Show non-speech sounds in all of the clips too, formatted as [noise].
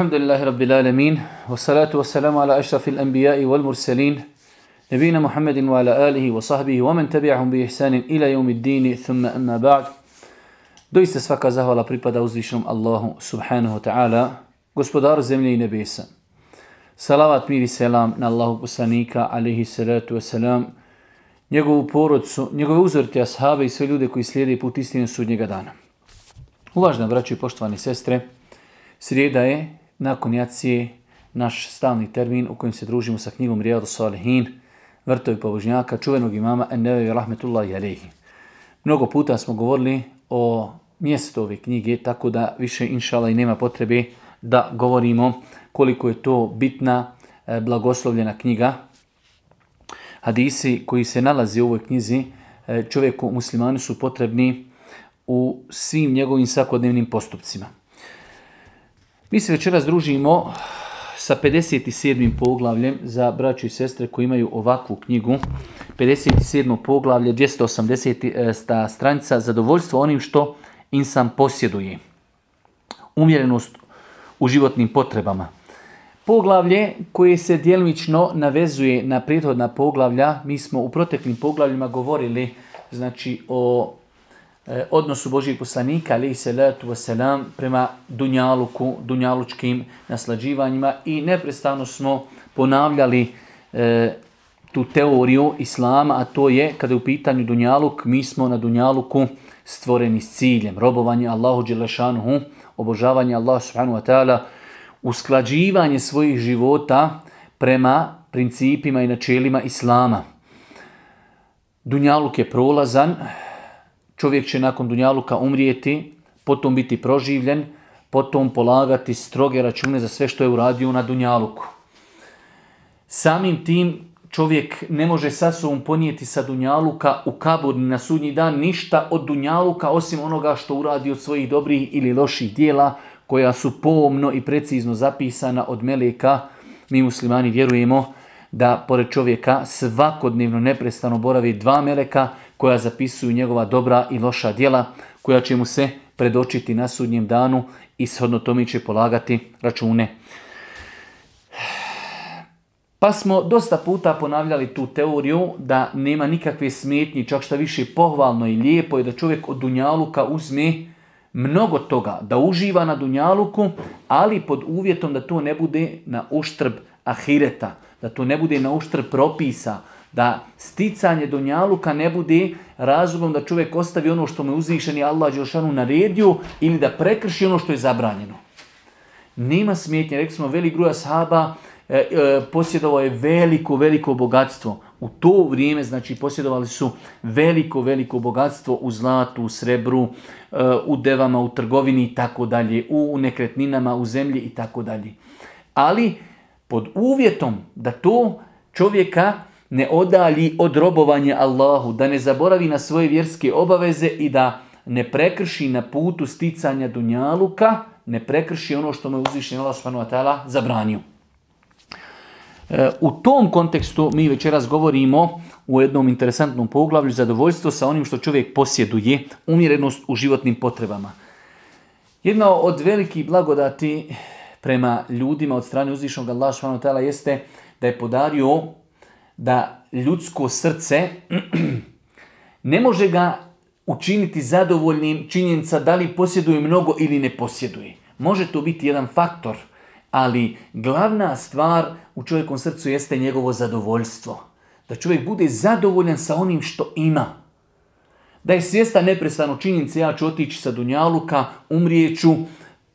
Elhamdülillahi Rabbil Alamin Ve salatu ve selamu ala eşrafil enbiyai wal mursalin Nebina Muhammedin wa ala alihi wa sahbihi wa men tabi'ahum bi ihsanin ila yevmiddini thumma amma ba'd. Doista svaka zahvala pripada uzvišenom Allahu subhanahu wa ta'ala, gospodaru zemlje i nebesa. Salavat mir i selam na Allahu poslanika alihi salatu ve selam, njegovu porodcu, njegove uzorte ashabe i sve ljude koji slijede put istine sudnjega dana. Uvažna braćo i poštovani sestre, Srijeda je, nakon jacije, naš stalni termin u kojem se družimo sa knjigom Rijadu Salihin, vrtovi pobožnjaka, čuvenog imama Ennevevi Rahmetullahi Alehi. Mnogo puta smo govorili o mjestu ove knjige, tako da više inšala i nema potrebe da govorimo koliko je to bitna, e, blagoslovljena knjiga. Hadisi koji se nalazi u ovoj knjizi e, čovjeku muslimanu su potrebni u svim njegovim svakodnevnim postupcima. Mi se večeras družimo sa 57. poglavljem za braću i sestre koji imaju ovakvu knjigu. 57. poglavlje, 280. stranica, zadovoljstvo onim što insan posjeduje. Umjerenost u životnim potrebama. Poglavlje koje se djelomično navezuje na prethodna poglavlja, mi smo u proteklim poglavljima govorili znači o e, odnosu Božih poslanika, ali salatu wasalam, prema dunjaluku, dunjalučkim naslađivanjima i neprestano smo ponavljali e, tu teoriju Islama, a to je kada je u pitanju dunjaluk, mi smo na dunjaluku stvoreni s ciljem, robovanje Allahu Đelešanuhu, obožavanje Allah subhanahu wa ta'ala, usklađivanje svojih života prema principima i načelima Islama. Dunjaluk je prolazan, čovjek će nakon Dunjaluka umrijeti, potom biti proživljen, potom polagati stroge račune za sve što je uradio na Dunjaluku. Samim tim čovjek ne može sa sobom ponijeti sa Dunjaluka u kabur na sudnji dan ništa od Dunjaluka osim onoga što uradi od svojih dobrih ili loših dijela koja su pomno i precizno zapisana od meleka. Mi muslimani vjerujemo da pored čovjeka svakodnevno neprestano boravi dva meleka koja zapisuju njegova dobra i loša djela koja će mu se predočiti na sudnjem danu i shodno tome će polagati račune. Pa smo dosta puta ponavljali tu teoriju da nema nikakve smetnje, čak što više pohvalno i lijepo je da čovjek od Dunjaluka uzme mnogo toga, da uživa na Dunjaluku, ali pod uvjetom da to ne bude na uštrb ahireta, da to ne bude na uštrb propisa, da sticanje Dunjaluka ne bude razlogom da čovjek ostavi ono što mu je uzvišeni Allah Đelšanu naredio ili da prekrši ono što je zabranjeno. Nema smetnje, rekli smo velik broj ashaba, E, e, posjedovao je veliko, veliko bogatstvo. U to vrijeme, znači, posjedovali su veliko, veliko bogatstvo u zlatu, u srebru, e, u devama, u trgovini i tako dalje, u nekretninama, u zemlji i tako dalje. Ali pod uvjetom da to čovjeka ne odalji od robovanja Allahu, da ne zaboravi na svoje vjerske obaveze i da ne prekrši na putu sticanja dunjaluka, ne prekrši ono što mu je uzvišen Allah subhanahu zabranio. U tom kontekstu mi večeras govorimo u jednom interesantnom poglavlju zadovoljstvo sa onim što čovjek posjeduje, umjerenost u životnim potrebama. Jedna od velikih blagodati prema ljudima od strane uzvišnog Allah subhanahu jeste da je podario da ljudsko srce ne može ga učiniti zadovoljnim činjenica da li posjeduje mnogo ili ne posjeduje. Može to biti jedan faktor – ali glavna stvar u čovjekom srcu jeste njegovo zadovoljstvo. Da čovjek bude zadovoljan sa onim što ima. Da je svjestan neprestano činjenice, ja ću otići sa Dunjaluka, umrijeću,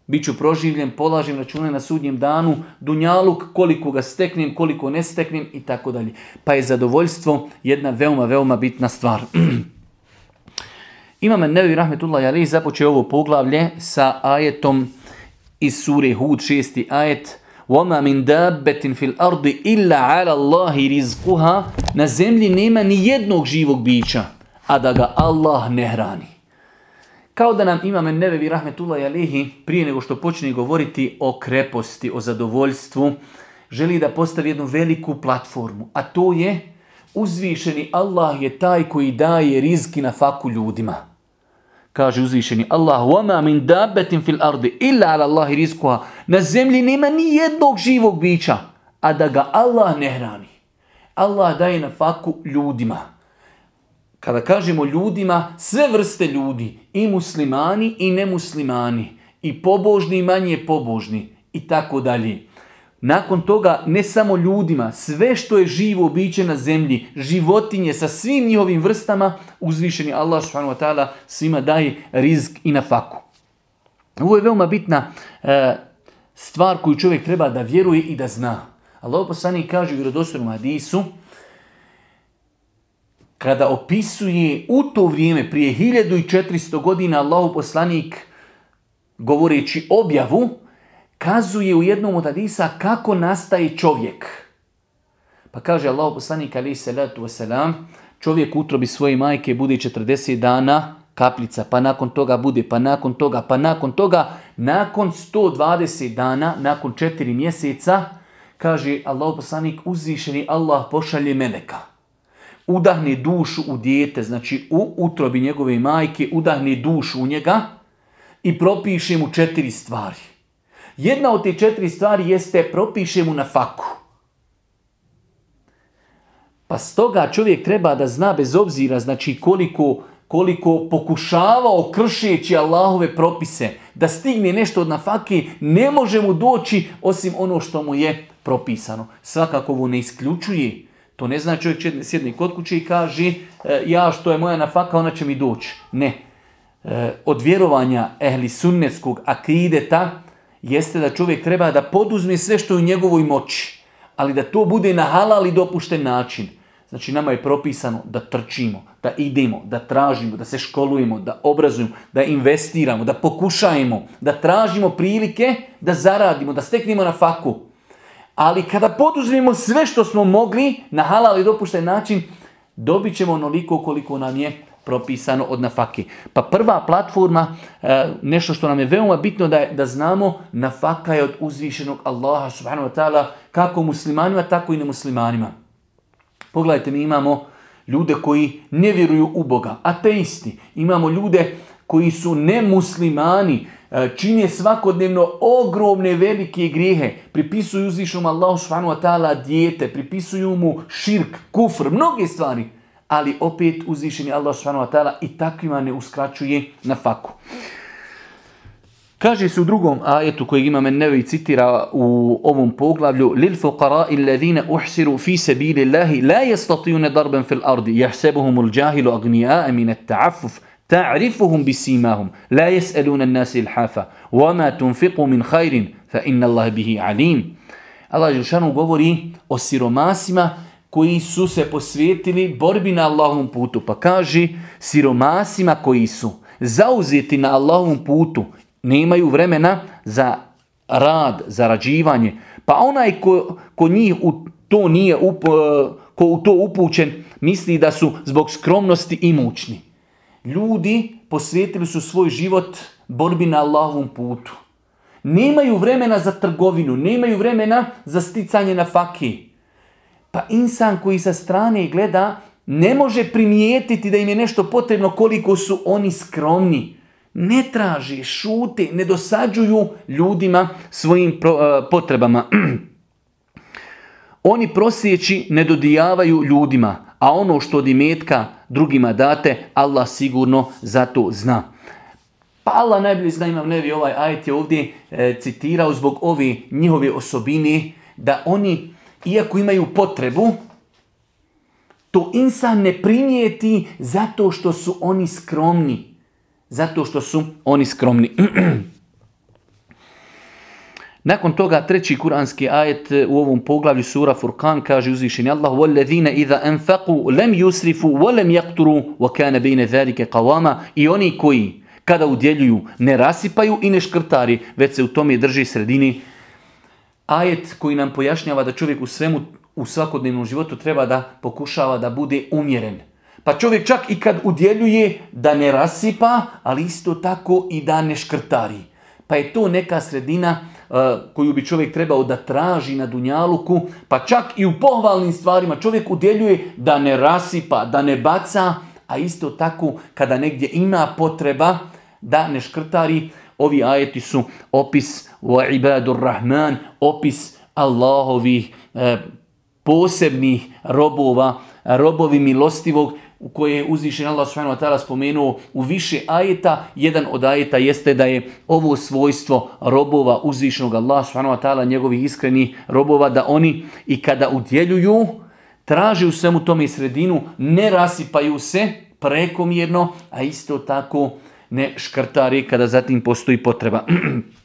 bit ću proživljen, polažem račune na sudnjem danu, Dunjaluk, koliko ga steknem, koliko ne steknem i tako dalje. Pa je zadovoljstvo jedna veoma, veoma bitna stvar. [clears throat] Imam Nevi Rahmetullah Ali započeo ovo poglavlje sa ajetom iz sure Hud 6. ajet وَمَا مِنْ دَابَّةٍ فِي الْأَرْضِ إِلَّا عَلَى اللَّهِ رِزْقُهَا Na zemlji nema ni jednog živog bića, a da ga Allah ne hrani. Kao da nam imame Nevevi Rahmetullah Alihi, prije nego što počne govoriti o kreposti, o zadovoljstvu, želi da postavi jednu veliku platformu, a to je uzvišeni Allah je taj koji daje rizki na faku ljudima. Kaže uzvišeni Allah, وَمَا مِنْ دَابَةٍ فِي الْأَرْضِ إِلَّا عَلَى اللَّهِ رِزْكُهَا Na zemlji nema ni jednog živog bića, a da ga Allah ne hrani. Allah daje na faku ljudima. Kada kažemo ljudima, sve vrste ljudi, i muslimani i nemuslimani, i pobožni i manje pobožni, i tako dalje. Nakon toga ne samo ljudima, sve što je živo biće na zemlji, životinje sa svim njihovim vrstama, uzvišeni Allah subhanahu svima daje rizk i na faku. Ovo je veoma bitna e, stvar koju čovjek treba da vjeruje i da zna. Allah poslanik kaže u vjerodostojnom hadisu, kada opisuje u to vrijeme, prije 1400 godina, Allah poslanik govoreći objavu, kazuje u jednom od hadisa kako nastaje čovjek. Pa kaže Allah poslanik alaih salatu wasalam, čovjek utrobi svoje majke bude 40 dana, kaplica, pa nakon toga bude, pa nakon toga, pa nakon toga, nakon 120 dana, nakon 4 mjeseca, kaže Allah poslanik, uzvišeni Allah pošalje meleka. Udahne dušu u dijete, znači u utrobi njegove majke, udahne dušu u njega i propiše mu četiri stvari. Jedna od te četiri stvari jeste propiše mu na faku. Pa stoga čovjek treba da zna bez obzira znači koliko, koliko pokušavao kršeći Allahove propise da stigne nešto od nafake, ne može mu doći osim ono što mu je propisano. Svakako ovo ne isključuje. To ne znači čovjek sjedne kod kuće i kaže ja što je moja nafaka ona će mi doći. Ne. E, od vjerovanja ehli sunnetskog akideta jeste da čovjek treba da poduzme sve što je u njegovoj moći, ali da to bude na halal i dopušten način. Znači nama je propisano da trčimo, da idemo, da tražimo, da se školujemo, da obrazujemo, da investiramo, da pokušajemo, da tražimo prilike, da zaradimo, da steknemo na faku. Ali kada poduzmemo sve što smo mogli na halal i dopušten način, dobit ćemo onoliko koliko nam je propisano od nafake. Pa prva platforma, e, nešto što nam je veoma bitno da, da znamo, nafaka je od uzvišenog Allaha subhanahu wa ta'ala kako muslimanima, tako i nemuslimanima. Pogledajte, mi imamo ljude koji ne vjeruju u Boga, ateisti. Imamo ljude koji su nemuslimani, čine svakodnevno ogromne velike grijehe, pripisuju uzvišenom Allahu subhanahu wa ta'ala dijete, pripisuju mu širk, kufr, mnoge stvari ali opet uzvišeni Allah subhanahu wa ta'ala i takvima ne uskraćuje na faku. Kaže se u drugom ajetu kojeg imam Nevi citira u ovom poglavlju lil fuqara alladhina uhsiru fi sabilillahi la yastatiyuna darban fil ardi yahsabuhum al-jahilu aghniya'a min at-ta'affuf ta'rifuhum bisimahum la yas'aluna an-nas ilhafa wama tunfiqu min khairin fa inna Allaha bihi alim. Allah Žešanu govori o siromasima koji su se posvetili borbi na Allahovom putu. Pa kaže siromasima koji su zauzeti na Allahovom putu, nemaju vremena za rad, za rađivanje Pa onaj ko, ko njih u to nije up, ko u to upućen, misli da su zbog skromnosti imućni. Ljudi posvijetili su svoj život borbi na Allahovom putu. Nemaju vremena za trgovinu, nemaju vremena za sticanje na fakije. Pa insan koji sa strane gleda ne može primijetiti da im je nešto potrebno koliko su oni skromni. Ne traži, šute, ne dosađuju ljudima svojim uh, potrebama. [clears throat] oni prosjeći ne dodijavaju ljudima, a ono što od imetka drugima date, Allah sigurno za to zna. Pa Allah najbolje zna, imam nevi ovaj ajet je ovdje e, citirao zbog ove njihove osobine, da oni iako imaju potrebu, to insan ne primijeti zato što su oni skromni. Zato što su oni skromni. [clears throat] Nakon toga treći kuranski ajet u ovom poglavlju sura Furkan kaže uzvišeni Allah وَالَّذِينَ إِذَا أَنْفَقُوا لَمْ يُسْرِفُوا وَلَمْ يَقْتُرُوا وَكَانَ بَيْنَ ذَلِكَ قَوَامًا I oni koji kada udjeljuju ne rasipaju i ne škrtari, već se u tome drži sredini ajet koji nam pojašnjava da čovjek u svemu u svakodnevnom životu treba da pokušava da bude umjeren. Pa čovjek čak i kad udjeljuje da ne rasipa, ali isto tako i da ne škrtari. Pa je to neka sredina uh, koju bi čovjek trebao da traži na dunjaluku, pa čak i u pohvalnim stvarima. Čovjek udjeljuje da ne rasipa, da ne baca, a isto tako kada negdje ima potreba da ne škrtari, ovi ajeti su opis wa ibadur rahman, opis Allahovih e, posebnih robova, robovi milostivog u koje je uzvišen Allah subhanahu wa ta'ala spomenuo u više ajeta. Jedan od ajeta jeste da je ovo svojstvo robova uzvišenog Allah subhanahu wa ta'ala, njegovih iskrenih robova, da oni i kada udjeljuju, traže u svemu tome sredinu, ne rasipaju se prekomjerno, a isto tako ne škrtari kada zatim postoji potreba. [clears throat]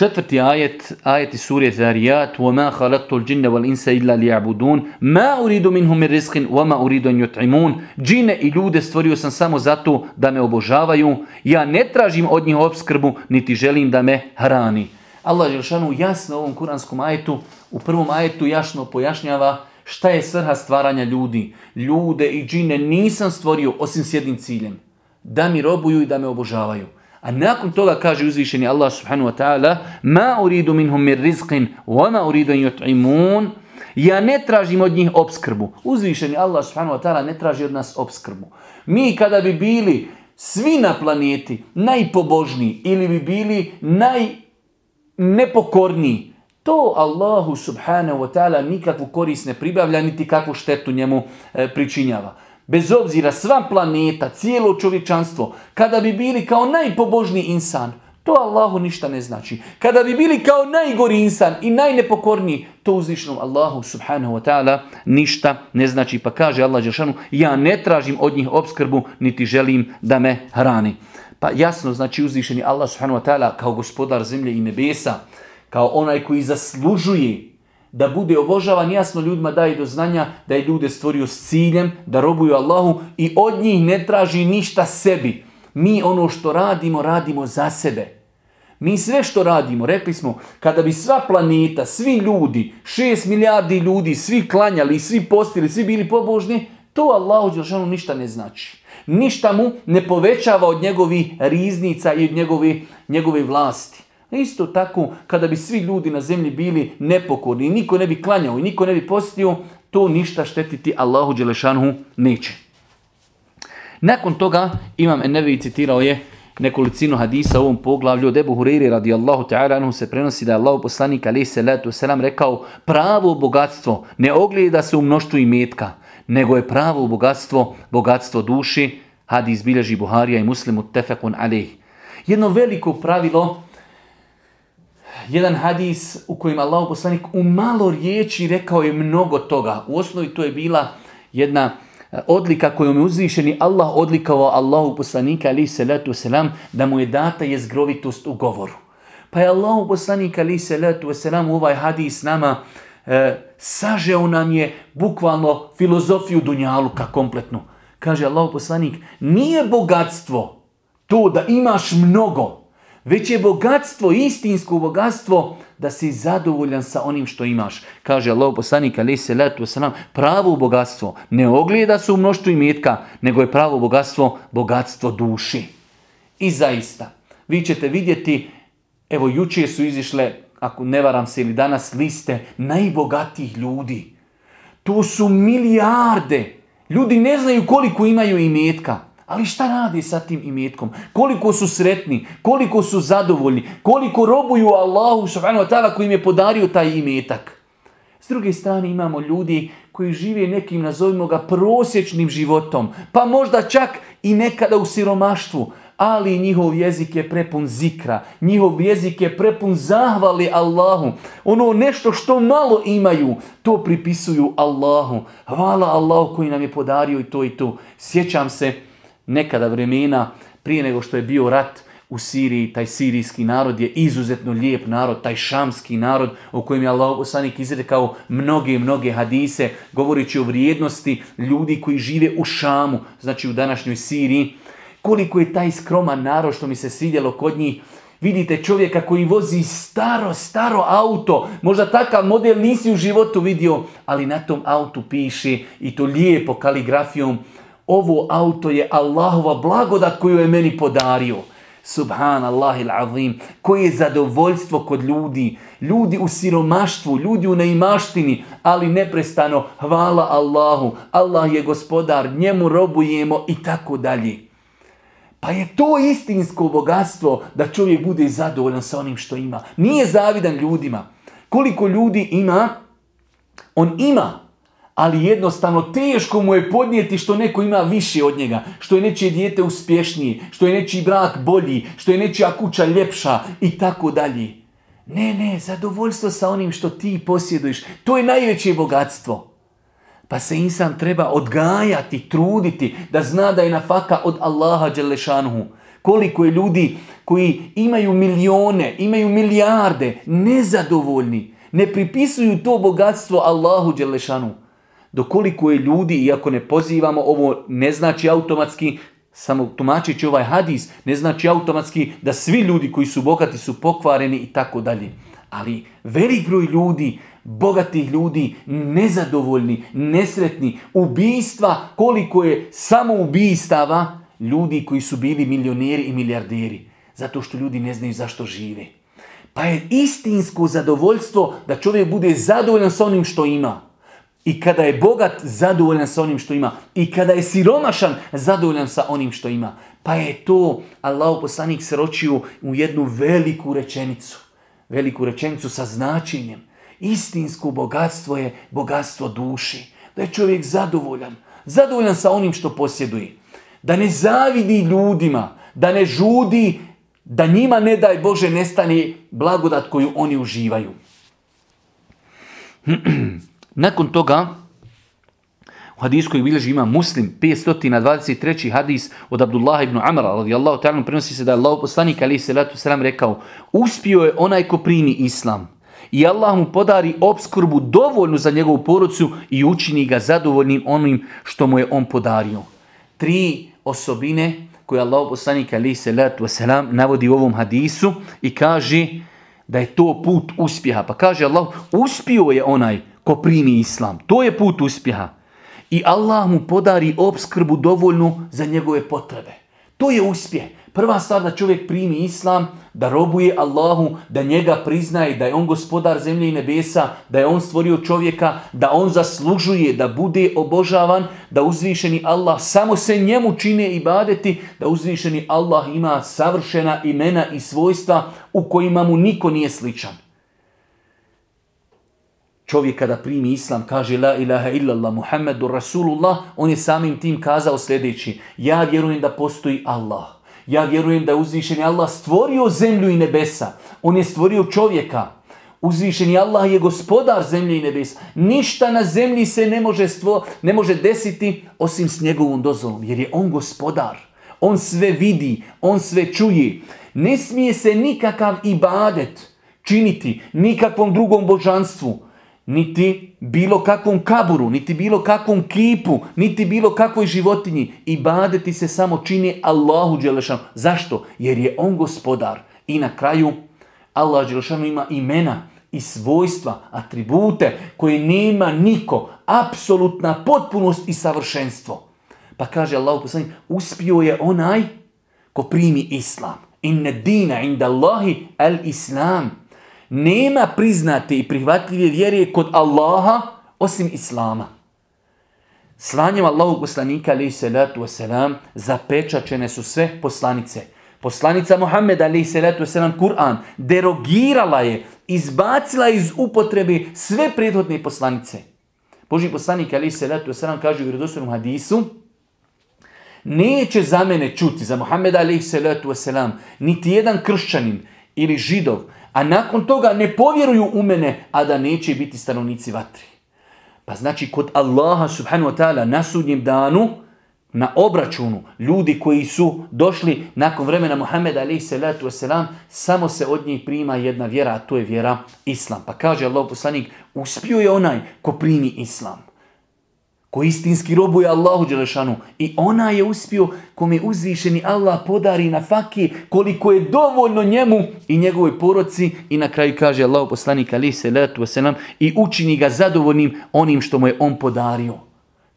Četvrti ajet, ajeti surje Zarijat, وَمَا خَلَقْتُ الْجِنَّ وَالْإِنسَ إِلَّا لِيَعْبُدُونَ مَا أُرِيدُ مِنْهُمْ مِنْ رِزْقٍ وَمَا أُرِيدُ أَنْ يُطْعِمُونَ Džine i ljude stvorio sam samo zato da me obožavaju. Ja ne tražim od njih obskrbu, niti želim da me hrani. Allah Želšanu jasno u ovom kuranskom ajetu, u prvom ajetu jasno pojašnjava šta je svrha stvaranja ljudi. Ljude i džine nisam stvorio osim s jednim ciljem. Da mi robuju i da me obožavaju. A nakon toga kaže uzvišeni Allah subhanahu wa ta'ala Ma uridu minhum mir rizqin wa ma uridu yut'imun Ja ne tražim od njih obskrbu. Uzvišeni Allah subhanahu wa ta'ala ne traži od nas obskrbu. Mi kada bi bili svi na planeti najpobožniji ili bi bili najnepokorniji, to Allahu subhanahu wa ta'ala nikakvu korist ne pribavlja, niti kakvu štetu njemu e, pričinjava bez obzira sva planeta, cijelo čovječanstvo, kada bi bili kao najpobožniji insan, to Allahu ništa ne znači. Kada bi bili kao najgori insan i najnepokorniji, to uzvišnom Allahu subhanahu wa ta'ala ništa ne znači. Pa kaže Allah Đelšanu, ja ne tražim od njih obskrbu, niti želim da me hrani. Pa jasno znači uzvišeni Allah subhanahu wa ta'ala kao gospodar zemlje i nebesa, kao onaj koji zaslužuje da bude obožavan, jasno ljudima daje do znanja da je ljude stvorio s ciljem, da robuju Allahu i od njih ne traži ništa sebi. Mi ono što radimo, radimo za sebe. Mi sve što radimo, rekli smo, kada bi sva planeta, svi ljudi, šest milijardi ljudi, svi klanjali, svi postili, svi bili pobožni, to Allahu Đelšanu ništa ne znači. Ništa mu ne povećava od njegovih riznica i od njegove, njegove vlasti. Isto tako, kada bi svi ljudi na zemlji bili nepokorni, niko ne bi klanjao i niko ne bi postio, to ništa štetiti Allahu Đelešanhu neće. Nakon toga, Imam Ennevi citirao je nekolicinu hadisa u ovom poglavlju od Ebu Hureyri radijallahu ta'ala anhu se prenosi da je Allah poslanik alaih salatu selam rekao pravo bogatstvo ne ogleda se u mnoštvu imetka, nego je pravo bogatstvo, bogatstvo duši, hadis bilježi Buharija i muslimu tefekun alaih. Jedno veliko pravilo jedan hadis u kojem Allah poslanik u malo riječi rekao je mnogo toga. U osnovi to je bila jedna e, odlika kojom je uzvišeni Allah odlikao Allahu poslanika ali salatu selam da mu je data je zgrovitost u govoru. Pa je Allahu poslanik ali salatu selam u ovaj hadis nama e, sažeo nam je bukvalno filozofiju dunjaluka kompletnu. Kaže Allahu poslanik, nije bogatstvo to da imaš mnogo, već je bogatstvo, istinsko bogatstvo, da si zadovoljan sa onim što imaš. Kaže Allah poslanik ali se letu nam pravo bogatstvo ne ogleda se u mnoštvu imetka, nego je pravo bogatstvo, bogatstvo duši. I zaista, vi ćete vidjeti, evo jučer su izišle, ako ne varam se ili danas, liste najbogatijih ljudi. Tu su milijarde. Ljudi ne znaju koliko imaju imetka. Ali šta radi sa tim imetkom? Koliko su sretni, koliko su zadovoljni, koliko robuju Allahu subhanahu wa ta'ala koji im je podario taj imetak. S druge strane imamo ljudi koji žive nekim, nazovimo ga, prosječnim životom, pa možda čak i nekada u siromaštvu, ali njihov jezik je prepun zikra, njihov jezik je prepun zahvali Allahu. Ono nešto što malo imaju, to pripisuju Allahu. Hvala Allahu koji nam je podario i to i to. Sjećam se, nekada vremena, prije nego što je bio rat u Siriji, taj sirijski narod je izuzetno lijep narod, taj šamski narod o kojem je Allah poslanik izrekao mnoge, mnoge hadise, govorići o vrijednosti ljudi koji žive u Šamu, znači u današnjoj Siriji. Koliko je taj skroman narod što mi se svidjelo kod njih, Vidite čovjeka koji vozi staro, staro auto, možda takav model nisi u životu vidio, ali na tom autu piše i to lijepo kaligrafijom ovo auto je Allahova blagodat koju je meni podario. Subhanallah azim. Koje je zadovoljstvo kod ljudi. Ljudi u siromaštvu, ljudi u neimaštini, ali neprestano hvala Allahu. Allah je gospodar, njemu robujemo i tako dalje. Pa je to istinsko bogatstvo da čovjek bude zadovoljan sa onim što ima. Nije zavidan ljudima. Koliko ljudi ima, on ima, ali jednostavno teško mu je podnijeti što neko ima više od njega, što je nečije dijete uspješnije, što je nečiji brak bolji, što je nečija kuća ljepša i tako dalje. Ne, ne, zadovoljstvo sa onim što ti posjeduješ, to je najveće bogatstvo. Pa se insan treba odgajati, truditi, da zna da je nafaka od Allaha Đelešanuhu. Koliko je ljudi koji imaju milijone, imaju milijarde, nezadovoljni, ne pripisuju to bogatstvo Allahu Đelešanuhu. Dokoliko je ljudi, iako ne pozivamo, ovo ne znači automatski, samo tumačići ovaj hadis, ne znači automatski da svi ljudi koji su bogati su pokvareni i tako dalje. Ali velik broj ljudi, bogatih ljudi, nezadovoljni, nesretni, ubijstva, koliko je samo ubijstava ljudi koji su bili milioneri i milijarderi. Zato što ljudi ne znaju zašto žive. Pa je istinsko zadovoljstvo da čovjek bude zadovoljan sa onim što ima. I kada je bogat, zadovoljan sa onim što ima. I kada je siromašan, zadovoljan sa onim što ima. Pa je to Allah poslanik sročio u jednu veliku rečenicu. Veliku rečenicu sa značenjem. Istinsko bogatstvo je bogatstvo duši. Da je čovjek zadovoljan. Zadovoljan sa onim što posjeduje. Da ne zavidi ljudima. Da ne žudi. Da njima ne daj Bože nestane blagodat koju oni uživaju. [clears throat] Nakon toga, u hadisu koji bilježi ima muslim, 523. hadis od Abdullah ibn Amara, radijallahu ta'ala, prenosi se da je Allah poslanik, ali se letu sram rekao, uspio je onaj ko primi islam i Allah mu podari obskrbu dovoljnu za njegovu porodcu i učini ga zadovoljnim onim što mu je on podario. Tri osobine koje Allah poslanik, ali se letu sram, navodi u ovom hadisu i kaže da je to put uspjeha. Pa kaže Allah, uspio je onaj ko primi islam. To je put uspjeha. I Allah mu podari obskrbu dovoljnu za njegove potrebe. To je uspjeh. Prva stvar da čovjek primi islam, da robuje Allahu, da njega priznaje, da je on gospodar zemlje i nebesa, da je on stvorio čovjeka, da on zaslužuje da bude obožavan, da uzvišeni Allah samo se njemu čine i badeti, da uzvišeni Allah ima savršena imena i svojstva u kojima mu niko nije sličan. Čovjek kada primi islam kaže la ilaha illallah Muhammedu Rasulullah, on je samim tim kazao sljedeći. Ja vjerujem da postoji Allah. Ja vjerujem da je uzvišeni Allah stvorio zemlju i nebesa. On je stvorio čovjeka. Uzvišeni Allah je gospodar zemlje i nebesa. Ništa na zemlji se ne može, stvo, ne može desiti osim s njegovom dozvolom. Jer je on gospodar. On sve vidi. On sve čuje. Ne smije se nikakav ibadet činiti nikakvom drugom božanstvu niti bilo kakvom kaburu, niti bilo kakvom kipu, niti bilo kakvoj životinji. I badeti se samo čini Allahu Đelešanu. Zašto? Jer je on gospodar. I na kraju Allah Đelešanu ima imena i svojstva, atribute koje nema niko. Apsolutna potpunost i savršenstvo. Pa kaže Allah poslanik, uspio je onaj ko primi islam. Inne dina inda Allahi al islam. Nema priznate i prihvatljive vjere kod Allaha osim Islama. Slanjem Allahu poslanika alaih salatu wasalam zapečačene su sve poslanice. Poslanica Muhammed alaih salatu wasalam Kur'an derogirala je, izbacila iz upotrebe sve prethodne poslanice. Boži poslanik alaih salatu wasalam kaže u vjerodostojnom hadisu neće za mene čuti, za Muhammed alaih salatu wasalam, niti jedan kršćanin ili židov, a nakon toga ne povjeruju u mene, a da neće biti stanovnici vatri. Pa znači kod Allaha subhanahu wa ta'ala na sudnjem danu, na obračunu, ljudi koji su došli nakon vremena Muhammeda alaihi salatu wasalam, samo se od njih prima jedna vjera, a to je vjera Islam. Pa kaže Allah poslanik, uspio je onaj ko primi Islam ko istinski robuje Allahu Đelešanu. I ona je uspio kome uzvišeni Allah podari na faki koliko je dovoljno njemu i njegovoj poroci i na kraju kaže Allahu poslanik ali se letu wasalam i učini ga zadovoljnim onim što mu je on podario.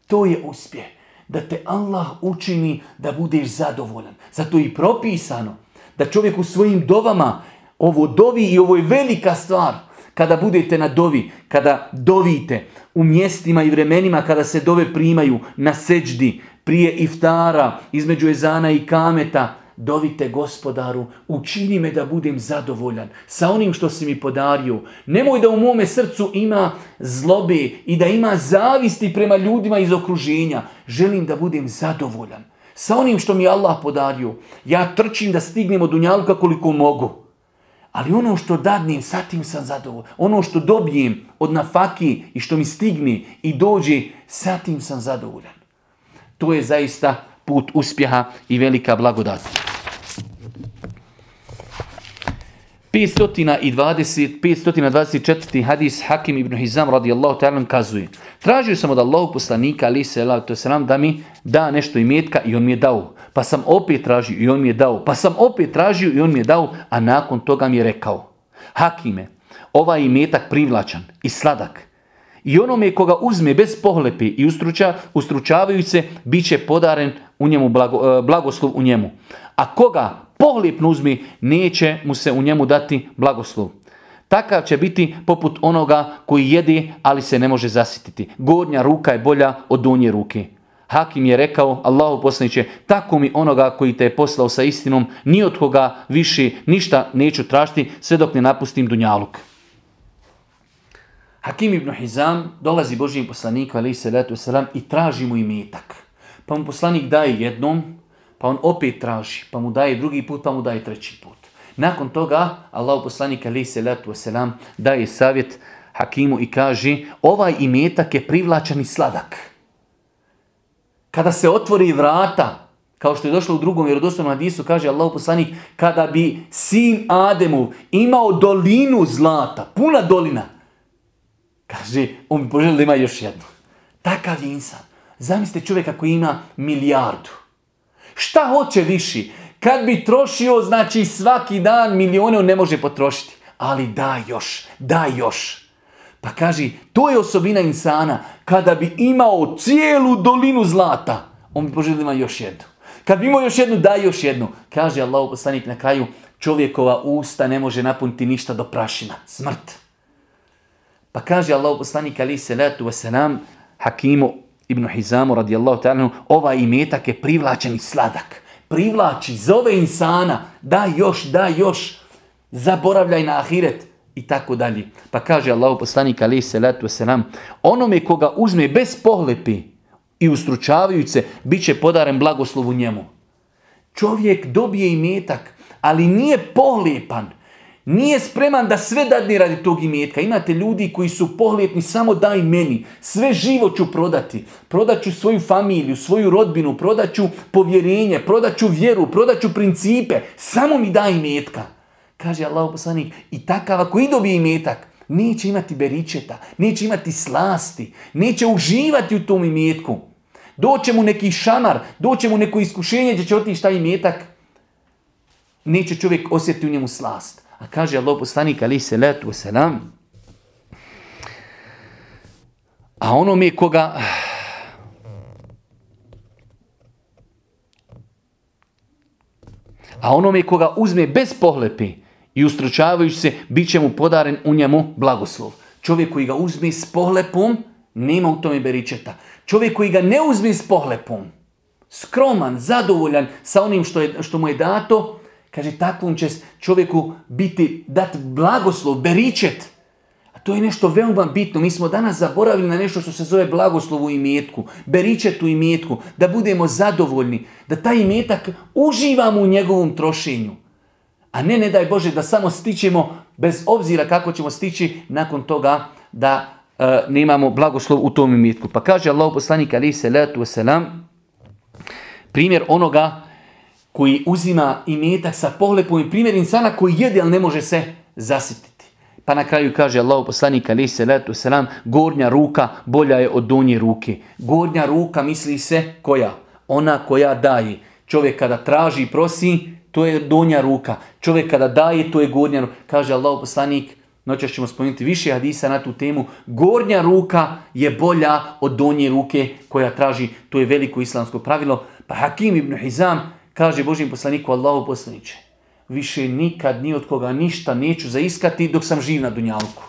To je uspjeh. Da te Allah učini da budeš zadovoljan. Zato je i propisano Da čovjek u svojim dovama, ovo dovi i ovo je velika stvar, kada budete na dovi, kada dovite u mjestima i vremenima kada se dove primaju na seđdi, prije iftara, između ezana i kameta, dovite gospodaru, učini me da budem zadovoljan sa onim što si mi podario. Nemoj da u mome srcu ima zlobe i da ima zavisti prema ljudima iz okruženja. Želim da budem zadovoljan sa onim što mi Allah podario. Ja trčim da stignem od dunjalka koliko mogu. Ali ono što dadnim, sa tim sam zadovoljan. Ono što dobijem od nafaki i što mi stigne i dođe, sa tim sam zadovoljan. To je zaista put uspjeha i velika blagodat. 520, 524. hadis Hakim ibn Hizam radijallahu ta'ala kazuje. Tražio sam od Allahog poslanika ali se da mi da nešto imetka i on mi je dao. Pa sam opet tražio i on mi je dao. Pa sam opet tražio i on mi je dao. A nakon toga mi je rekao. Hakime, ovaj imetak privlačan i sladak. I onome koga uzme bez pohlepi i ustruča, ustručavajući se, bit će podaren u njemu blago, e, blagoslov u njemu. A koga pohlepno uzmi, neće mu se u njemu dati blagoslov. Takav će biti poput onoga koji jede, ali se ne može zasititi. Gornja ruka je bolja od donje ruke. Hakim je rekao, Allahu poslaniće, tako mi onoga koji te je poslao sa istinom, ni od koga više ništa neću tražiti, sve dok ne napustim dunjaluk. Hakim ibn Hizam dolazi Božijem poslaniku, se letu selam, i traži mu imetak. Pa mu poslanik daje jednom, pa on opet traži, pa mu daje drugi put, pa mu daje treći put. Nakon toga, Allah poslanik ali se letu selam daje savjet Hakimu i kaže, ovaj imetak je privlačan i sladak. Kada se otvori vrata, kao što je došlo u drugom vjerodostojnom hadisu, kaže Allah poslanik, kada bi sin Ademov imao dolinu zlata, puna dolina, kaže, on bi poželio da ima još jednu. Takav je insan. Zamislite čovjeka koji ima milijardu. Šta hoće viši? Kad bi trošio, znači svaki dan milijone on ne može potrošiti. Ali da još, da još. Pa kaži, to je osobina insana. Kada bi imao cijelu dolinu zlata, on bi poželio ima još jednu. Kad bi imao još jednu, daj još jednu. Kaže Allah poslanik na kraju, čovjekova usta ne može napuniti ništa do prašina. Smrt. Pa kaže Allah poslanik ali se letu wasalam, Hakimu ibn Hizamu radijallahu ta'ala, ovaj imetak je privlačen i sladak. Privlači, zove insana, da još, da još, zaboravljaj na ahiret i tako dalje. Pa kaže Allah poslanik ali se letu wasalam, onome koga uzme bez pohlepi i ustručavajući se, bit će podaren blagoslovu njemu. Čovjek dobije imetak, ali nije pohlepan, nije spreman da sve dadne radi tog imetka. Imate ljudi koji su pohlijepni, samo daj meni. Sve živo ću prodati. Prodat ću svoju familiju, svoju rodbinu, prodat ću povjerenje, prodat ću vjeru, prodat ću principe. Samo mi daj imetka. Kaže Allah poslanik, i takav ako i dobije imetak, neće imati beričeta, neće imati slasti, neće uživati u tom imetku. Doće mu neki šamar, doće mu neko iskušenje gdje će otići taj imetak. Neće čovjek osjetiti u njemu slast. A kaže Allah poslanik ali se letu selam. A ono mi koga A onome koga uzme bez pohlepi i ustručavajući se, bit će mu podaren u njemu blagoslov. Čovjek koji ga uzme s pohlepom, nema u tome beričeta. Čovjek koji ga ne uzme s pohlepom, skroman, zadovoljan sa onim što, je, što mu je dato, Kaže, takvom će čovjeku biti dat blagoslov, beričet. A to je nešto veoma bitno. Mi smo danas zaboravili na nešto što se zove blagoslov u imetku, beričet u imetku, da budemo zadovoljni, da taj imetak uživamo u njegovom trošenju. A ne, ne daj Bože, da samo stićemo, bez obzira kako ćemo stići, nakon toga da e, nemamo blagoslov u tom imetku. Pa kaže Allah poslanik ali se letu primjer onoga koji uzima imetak sa pohlepom i primjer insana koji jede, ali ne može se zasititi. Pa na kraju kaže Allah poslanik ali se letu selam, gornja ruka bolja je od donje ruke. Gornja ruka misli se koja? Ona koja daje. Čovjek kada traži i prosi, to je donja ruka. Čovjek kada daje, to je gornja ruka. Kaže Allah poslanik, noćas ćemo spomenuti više hadisa na tu temu, gornja ruka je bolja od donje ruke koja traži, to je veliko islamsko pravilo. Pa Hakim ibn Hizam Kaže Božim poslaniku Allahu poslaniće, više nikad ni od koga ništa neću zaiskati dok sam živ na Dunjalku.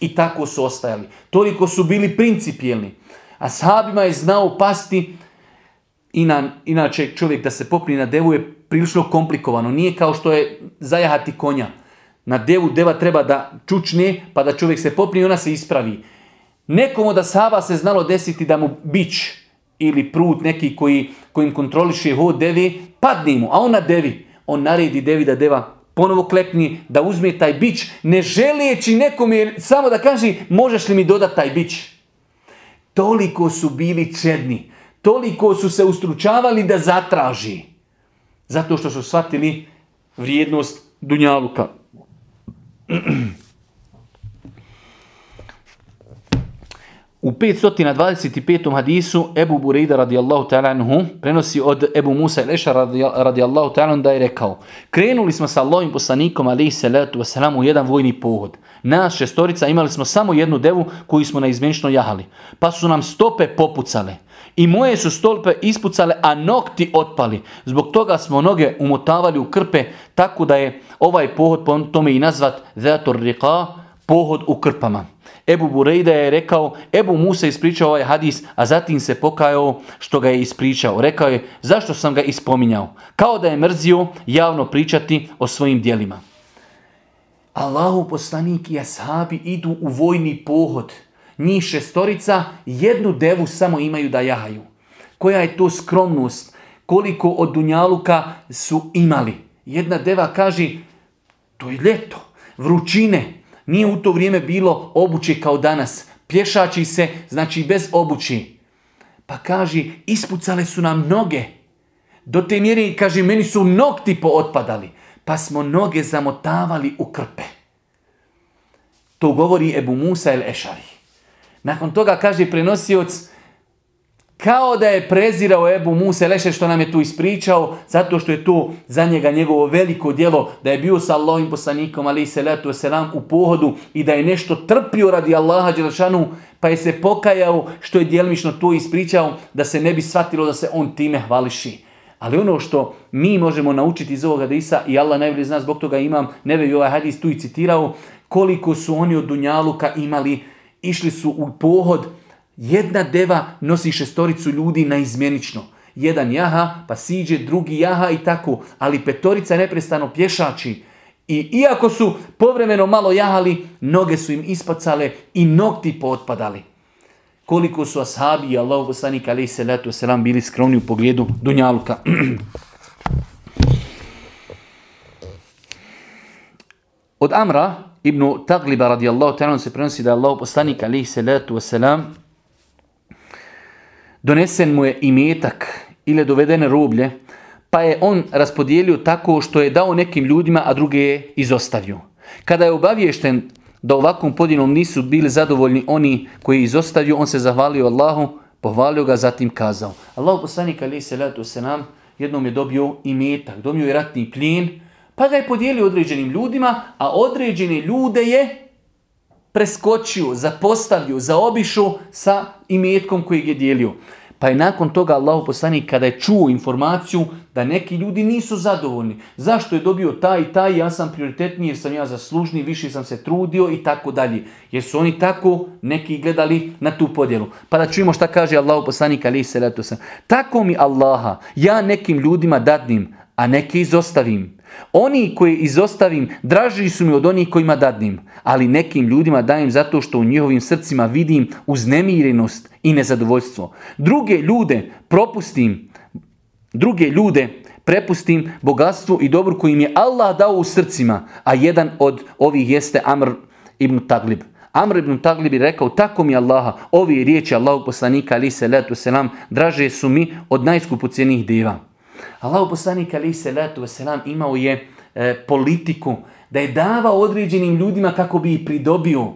I tako su ostajali. Toliko su bili principijelni. A sahabima je znao pasti, inače čovjek da se popni na devu je prilično komplikovano. Nije kao što je zajahati konja. Na devu deva treba da čučne, pa da čovjek se popni i ona se ispravi. Nekom od sahaba se znalo desiti da mu bić ili prut neki koji, kojim kontroliše hod devi, padne mu, a on na devi. On naredi devi da deva ponovo klepni, da uzme taj bić, ne želijeći nekome samo da kaže možeš li mi dodati taj bić. Toliko su bili čedni, toliko su se ustručavali da zatraži. Zato što su shvatili vrijednost Dunjaluka. U 525. hadisu Ebu Burejda radijallahu ta'ala prenosi od Ebu Musa i Leša radijallahu ta'ala da je rekao Krenuli smo sa Allahim poslanikom alaihi salatu wasalam u jedan vojni pohod. Nas šestorica imali smo samo jednu devu koju smo naizmjenično jahali. Pa su nam stope popucale. I moje su stolpe ispucale, a nokti otpali. Zbog toga smo noge umotavali u krpe, tako da je ovaj pohod po tome i nazvat Zator Rika, pohod u krpama. Ebu Burejda je rekao, Ebu Musa ispričao ovaj hadis, a zatim se pokajao što ga je ispričao. Rekao je, zašto sam ga ispominjao? Kao da je mrzio javno pričati o svojim dijelima. Allahu poslanik i ashabi idu u vojni pohod. Njih šestorica jednu devu samo imaju da jahaju. Koja je to skromnost? Koliko od Dunjaluka su imali? Jedna deva kaže, to je ljeto, vrućine, nije u to vrijeme bilo obuće kao danas. Pješači se, znači bez obući. Pa kaže, ispucale su nam noge. Do te mjere, kaže, meni su nokti pootpadali. Pa smo noge zamotavali u krpe. To govori Ebu Musa el Ešari. Nakon toga kaže prenosioc, kao da je prezirao Ebu Musa Leše što nam je tu ispričao, zato što je to za njega njegovo veliko djelo, da je bio sa Allahim poslanikom, ali se letu selam u pohodu i da je nešto trpio radi Allaha Đelšanu, pa je se pokajao što je djelimično to ispričao, da se ne bi shvatilo da se on time hvališi. Ali ono što mi možemo naučiti iz ovoga hadisa, i Allah najbolje zna, zbog toga imam, ne bi ovaj hadis tu i citirao, koliko su oni od Dunjaluka imali, išli su u pohod, jedna deva nosi šestoricu ljudi na izmjenično. Jedan jaha, pa siđe, drugi jaha i tako. Ali petorica neprestano pješači. I iako su povremeno malo jahali, noge su im ispacale i nokti potpadali. Koliko su ashabi i Allah poslanik alaih salatu wasalam bili skromni u pogledu Dunjaluka. [clears throat] Od Amra ibn Tagliba radijallahu ta'ala se prenosi da je Allah poslanik alaih salatu wasalam donesen mu je imetak ili dovedene rublje, pa je on raspodijelio tako što je dao nekim ljudima, a druge je izostavio. Kada je obaviješten da ovakvom podjelom nisu bili zadovoljni oni koji je izostavio, on se zahvalio Allahu, pohvalio ga, zatim kazao. Allah poslanik ali se letu se nam jednom je dobio imetak, dobio je ratni plijen, pa ga je podijelio određenim ljudima, a određene ljude je preskočio, zapostavio, zaobišao sa imetkom kojeg je dijelio. Pa je nakon toga Allah poslanik kada je čuo informaciju da neki ljudi nisu zadovoljni. Zašto je dobio taj i taj, ja sam prioritetniji jer sam ja zaslužni, više sam se trudio i tako dalje. Jer su oni tako neki gledali na tu podjelu. Pa da čujemo šta kaže Allah poslanik ali se. Tako mi Allaha, ja nekim ljudima dadnim, a neke izostavim. Oni koji izostavim, draži su mi od onih kojima dadnim, ali nekim ljudima dajem zato što u njihovim srcima vidim uznemirenost i nezadovoljstvo. Druge ljude propustim, druge ljude prepustim bogatstvu i dobru koji im je Allah dao u srcima, a jedan od ovih jeste Amr ibn Taglib. Amr ibn Taglib je rekao, tako mi Allaha, ovi riječi Allahog poslanika, ali se letu selam, draže su mi od najskupucijenih deva. Allahu poslanik ali se letu veselam imao je e, politiku da je davao određenim ljudima kako bi ih pridobio.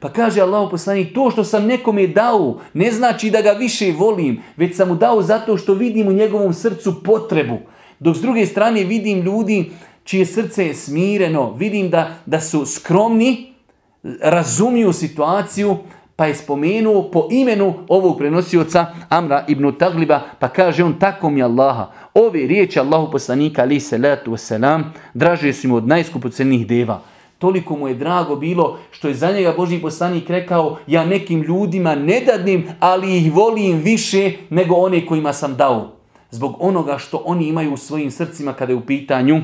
Pa kaže Allahu poslanik, to što sam nekome dao ne znači da ga više volim, već sam mu dao zato što vidim u njegovom srcu potrebu. Dok s druge strane vidim ljudi čije srce je smireno, vidim da, da su skromni, razumiju situaciju, Pa je spomenuo po imenu ovog prenosioca Amra ibn Tagliba, pa kaže on tako mi Allaha. Ove riječi Allahu poslanika ali salatu wasalam draže su mu od najskupocenih deva. Toliko mu je drago bilo što je za njega Boži poslanik rekao ja nekim ljudima ne dadnim, ali ih volim više nego one kojima sam dao. Zbog onoga što oni imaju u svojim srcima kada je u pitanju,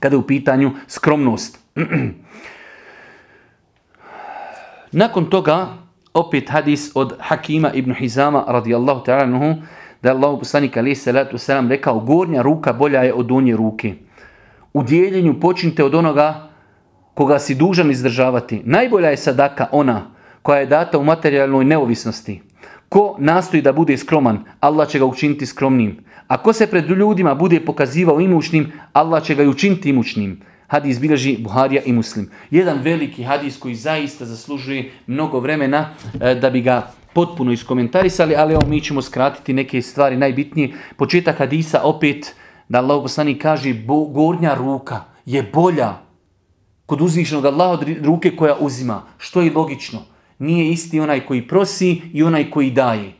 kada je u pitanju skromnost. [clears throat] Nakon toga, opet hadis od Hakima ibn Hizama radijallahu ta'ala da je Allah poslanik alaih salatu wasalam rekao gornja ruka bolja je od donje ruke. U dijeljenju počnite od onoga koga si dužan izdržavati. Najbolja je sadaka ona koja je data u materijalnoj neovisnosti. Ko nastoji da bude skroman, Allah će ga učiniti skromnim. A ko se pred ljudima bude pokazivao imućnim, Allah će ga i učiniti imućnim. Hadis bilježi Buharija i Muslim. Jedan veliki hadis koji zaista zaslužuje mnogo vremena e, da bi ga potpuno iskomentarisali, ali evo mi ćemo skratiti neke stvari najbitnije. Početak hadisa opet da Allah poslanik kaže gornja ruka je bolja kod uzvišenog Allaha od ruke koja uzima. Što je logično. Nije isti onaj koji prosi i onaj koji daje.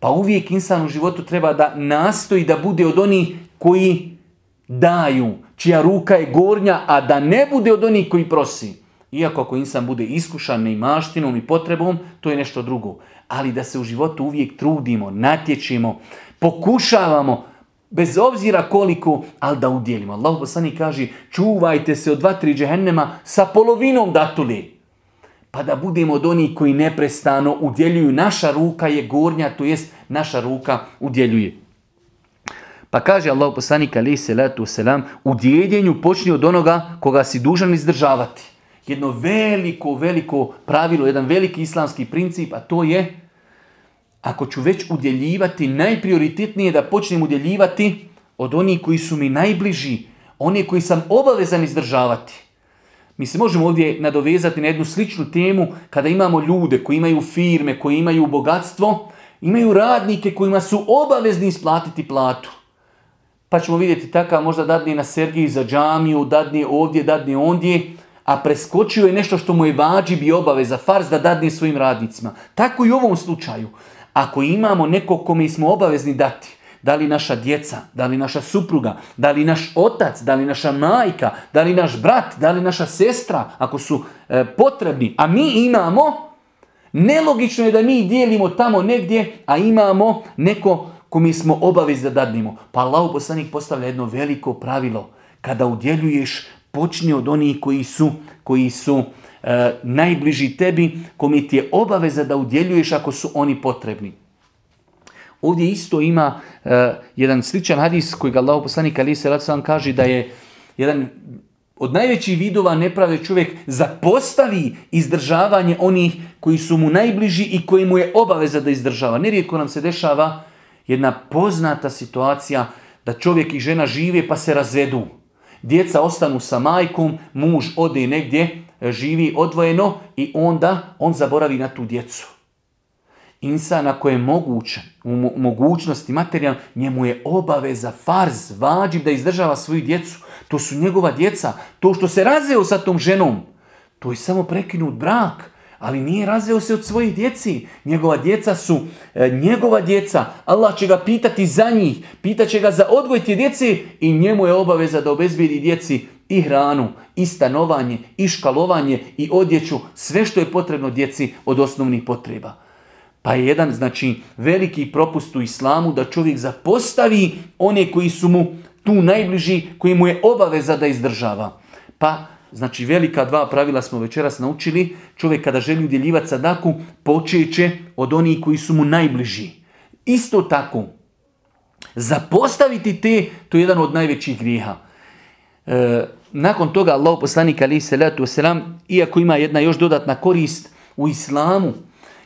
Pa uvijek insan u životu treba da nastoji da bude od onih koji daju, čija ruka je gornja, a da ne bude od onih koji prosi. Iako ako insan bude iskušan neimaštinom i potrebom, to je nešto drugo. Ali da se u životu uvijek trudimo, natječemo, pokušavamo, bez obzira koliko, ali da udjelimo. Allah poslani kaže, čuvajte se od dva, tri džehennema sa polovinom datuli. Pa da budemo od onih koji neprestano udjeljuju. Naša ruka je gornja, to jest naša ruka udjeljuje. Pa kaže Allah poslanik alaih salatu wasalam, u dijeljenju počni od onoga koga si dužan izdržavati. Jedno veliko, veliko pravilo, jedan veliki islamski princip, a to je ako ću već udjeljivati, najprioritetnije da počnem udjeljivati od onih koji su mi najbliži, one koji sam obavezan izdržavati. Mi se možemo ovdje nadovezati na jednu sličnu temu kada imamo ljude koji imaju firme, koji imaju bogatstvo, imaju radnike kojima su obavezni isplatiti platu. Pa ćemo vidjeti takav možda dadni na Sergiji za džamiju, dadni ovdje, dadni ondje, a preskočio je nešto što mu je vađi bi obaveza, farz da dadne svojim radnicima. Tako i u ovom slučaju. Ako imamo nekog kome smo obavezni dati, da li naša djeca, da li naša supruga, da li naš otac, da li naša majka, da li naš brat, da li naša sestra, ako su e, potrebni, a mi imamo, nelogično je da mi dijelimo tamo negdje, a imamo neko mi smo obavezni da dadnimo. Pa Allah poslanik postavlja jedno veliko pravilo. Kada udjeljuješ, počni od onih koji su, koji su e, najbliži tebi, komi ti je obaveza da udjeljuješ ako su oni potrebni. Ovdje isto ima e, jedan sličan hadis koji ga Allah poslanik Ali se sam kaže da je jedan od najvećih vidova neprave čovjek zapostavi izdržavanje onih koji su mu najbliži i koji mu je obaveza da izdržava. Nerijetko nam se dešava jedna poznata situacija da čovjek i žena žive pa se razvedu. Djeca ostanu sa majkom, muž ode negdje, živi odvojeno i onda on zaboravi na tu djecu. Insan ako je moguće, u mogućnosti materijalno, njemu je obaveza, farz, vađib da izdržava svoju djecu. To su njegova djeca. To što se razveo sa tom ženom, to je samo prekinut brak ali nije razveo se od svojih djeci. Njegova djeca su e, njegova djeca. Allah će ga pitati za njih, pitat će ga za odgoj te djece i njemu je obaveza da obezbijedi djeci i hranu, i stanovanje, i škalovanje, i odjeću, sve što je potrebno djeci od osnovnih potreba. Pa je jedan, znači, veliki propust u islamu da čovjek zapostavi one koji su mu tu najbliži, koji mu je obaveza da izdržava. Pa Znači velika dva pravila smo večeras naučili. Čovjek kada želi udjeljivati sadaku počeće od onih koji su mu najbliži. Isto tako, zapostaviti te, to je jedan od najvećih grijeha. E, nakon toga Allah poslanik ali salatu wasalam, iako ima jedna još dodatna korist u islamu,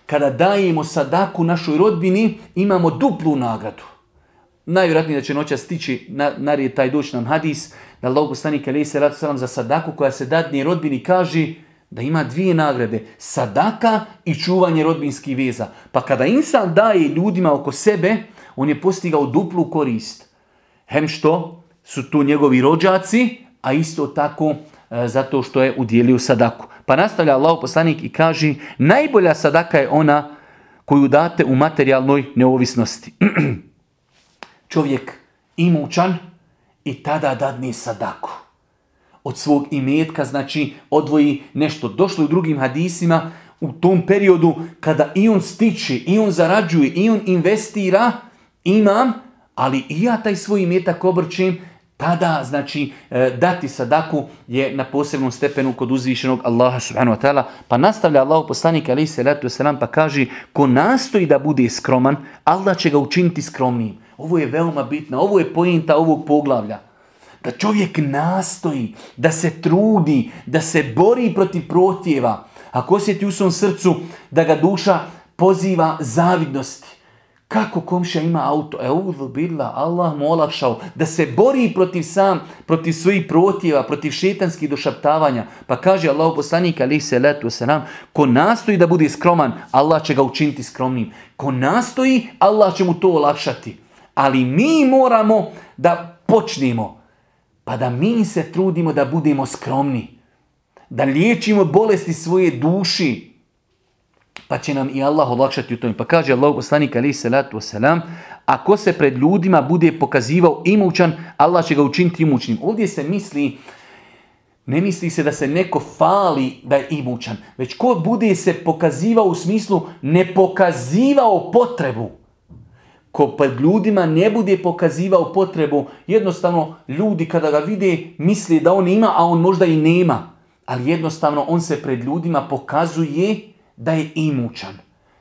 kada dajemo sadaku našoj rodbini, imamo duplu nagradu. Najvjerojatnije da će noća stići, na, taj doći nam hadis, da Allah poslanik alaih salatu za sadaku koja se dadne rodbini kaže da ima dvije nagrade. Sadaka i čuvanje rodbinskih veza. Pa kada insan daje ljudima oko sebe, on je postigao duplu korist. Hem što su tu njegovi rođaci, a isto tako e, zato što je udjelio sadaku. Pa nastavlja Allah poslanik i kaže najbolja sadaka je ona koju date u materijalnoj neovisnosti. [clears throat] Čovjek imućan i tada dadne sadaku. Od svog imetka, znači odvoji nešto. Došlo u drugim hadisima, u tom periodu kada i on stiče, i on zarađuje, i on investira, imam, ali i ja taj svoj imetak obrćem, tada, znači, e, dati sadaku je na posebnom stepenu kod uzvišenog Allaha subhanahu wa ta'ala. Pa nastavlja Allah poslanik ali se letu selam pa kaže ko nastoji da bude skroman, Allah će ga učiniti skromnijim. Ovo je veoma bitno, ovo je pojenta ovog poglavlja. Da čovjek nastoji, da se trudi, da se bori protiv protjeva. Ako osjeti u svom srcu da ga duša poziva zavidnosti, kako komšija ima auto? Eudhu billah, Allah mu olakšao da se bori protiv sam, protiv svojih protjeva, protiv šetanskih došaptavanja. Pa kaže Allah poslanik ali se letu se nam, ko nastoji da bude skroman, Allah će ga učiniti skromnim. Ko nastoji, Allah će mu to olakšati. Ali mi moramo da počnemo, pa da mi se trudimo da budemo skromni. Da liječimo bolesti svoje duši, pa će nam i Allah olakšati u tome. Pa kaže Allah poslanik ali salatu wasalam, ako se pred ljudima bude pokazivao imućan, Allah će ga učiniti imućnim. Ovdje se misli, ne misli se da se neko fali da je imućan, već ko bude se pokazivao u smislu ne pokazivao potrebu. Ko pred ljudima ne bude pokazivao potrebu, jednostavno ljudi kada ga vide misli da on ima, a on možda i nema. Ali jednostavno on se pred ljudima pokazuje da je imućan.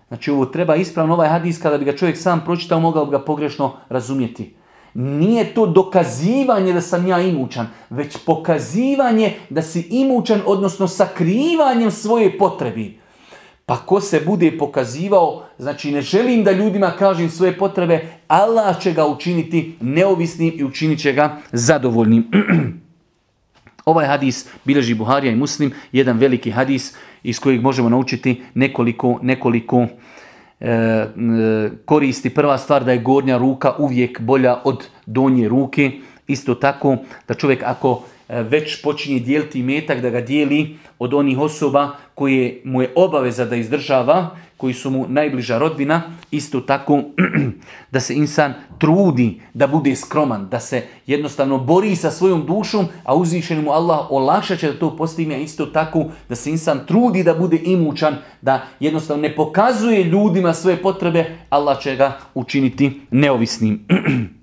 Znači ovo treba ispravno ovaj hadis kada bi ga čovjek sam pročitao mogao bi ga pogrešno razumjeti. Nije to dokazivanje da sam ja imućan, već pokazivanje da si imućan, odnosno sakrivanjem svoje potrebi. Pa ko se bude pokazivao, znači ne želim da ljudima kažem svoje potrebe, Allah će ga učiniti neovisnim i učinit će ga zadovoljnim. [clears throat] Ovaj hadis bilježi Buharija i Muslim, jedan veliki hadis iz kojeg možemo naučiti nekoliko, nekoliko e, e, koristi. Prva stvar da je gornja ruka uvijek bolja od donje ruke. Isto tako da čovjek ako već počinje dijeliti metak, da ga dijeli od onih osoba koje mu je obaveza da izdržava, koji su mu najbliža rodbina, isto tako [clears throat] da se insan trudi da bude skroman, da se jednostavno bori sa svojom dušom, a uzvišeni mu Allah olakšat će da to postigne, isto tako da se insan trudi da bude imućan, da jednostavno ne pokazuje ljudima svoje potrebe, Allah će ga učiniti neovisnim. [clears throat]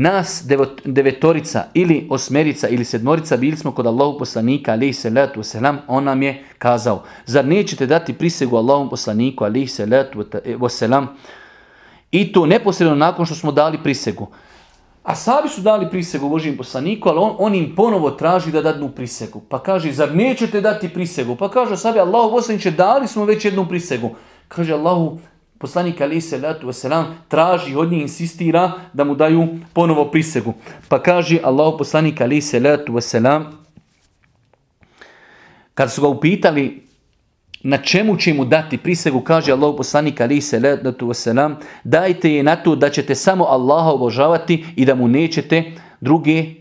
nas devetorica ili osmerica ili sedmorica bili smo kod Allahu poslanika alaihi salatu wasalam, on nam je kazao zar nećete dati prisegu Allahom poslaniku alaihi salatu wasalam i to neposredno nakon što smo dali prisegu. A sabi su dali prisegu Božijem poslaniku, ali on, on im ponovo traži da dadnu prisegu. Pa kaže, zar nećete dati prisegu? Pa kaže sabi, Allahu poslaniče, dali smo već jednu prisegu. Kaže Allahu poslanik ali se letu wasalam, traži od njih, insistira da mu daju ponovo prisegu. Pa kaže Allahu poslanik ali se letu wasalam, kad su ga upitali na čemu će mu dati prisegu, kaže Allah poslanik ali se ledatu wasalam, dajte je na to da ćete samo Allaha obožavati i da mu nećete druge e,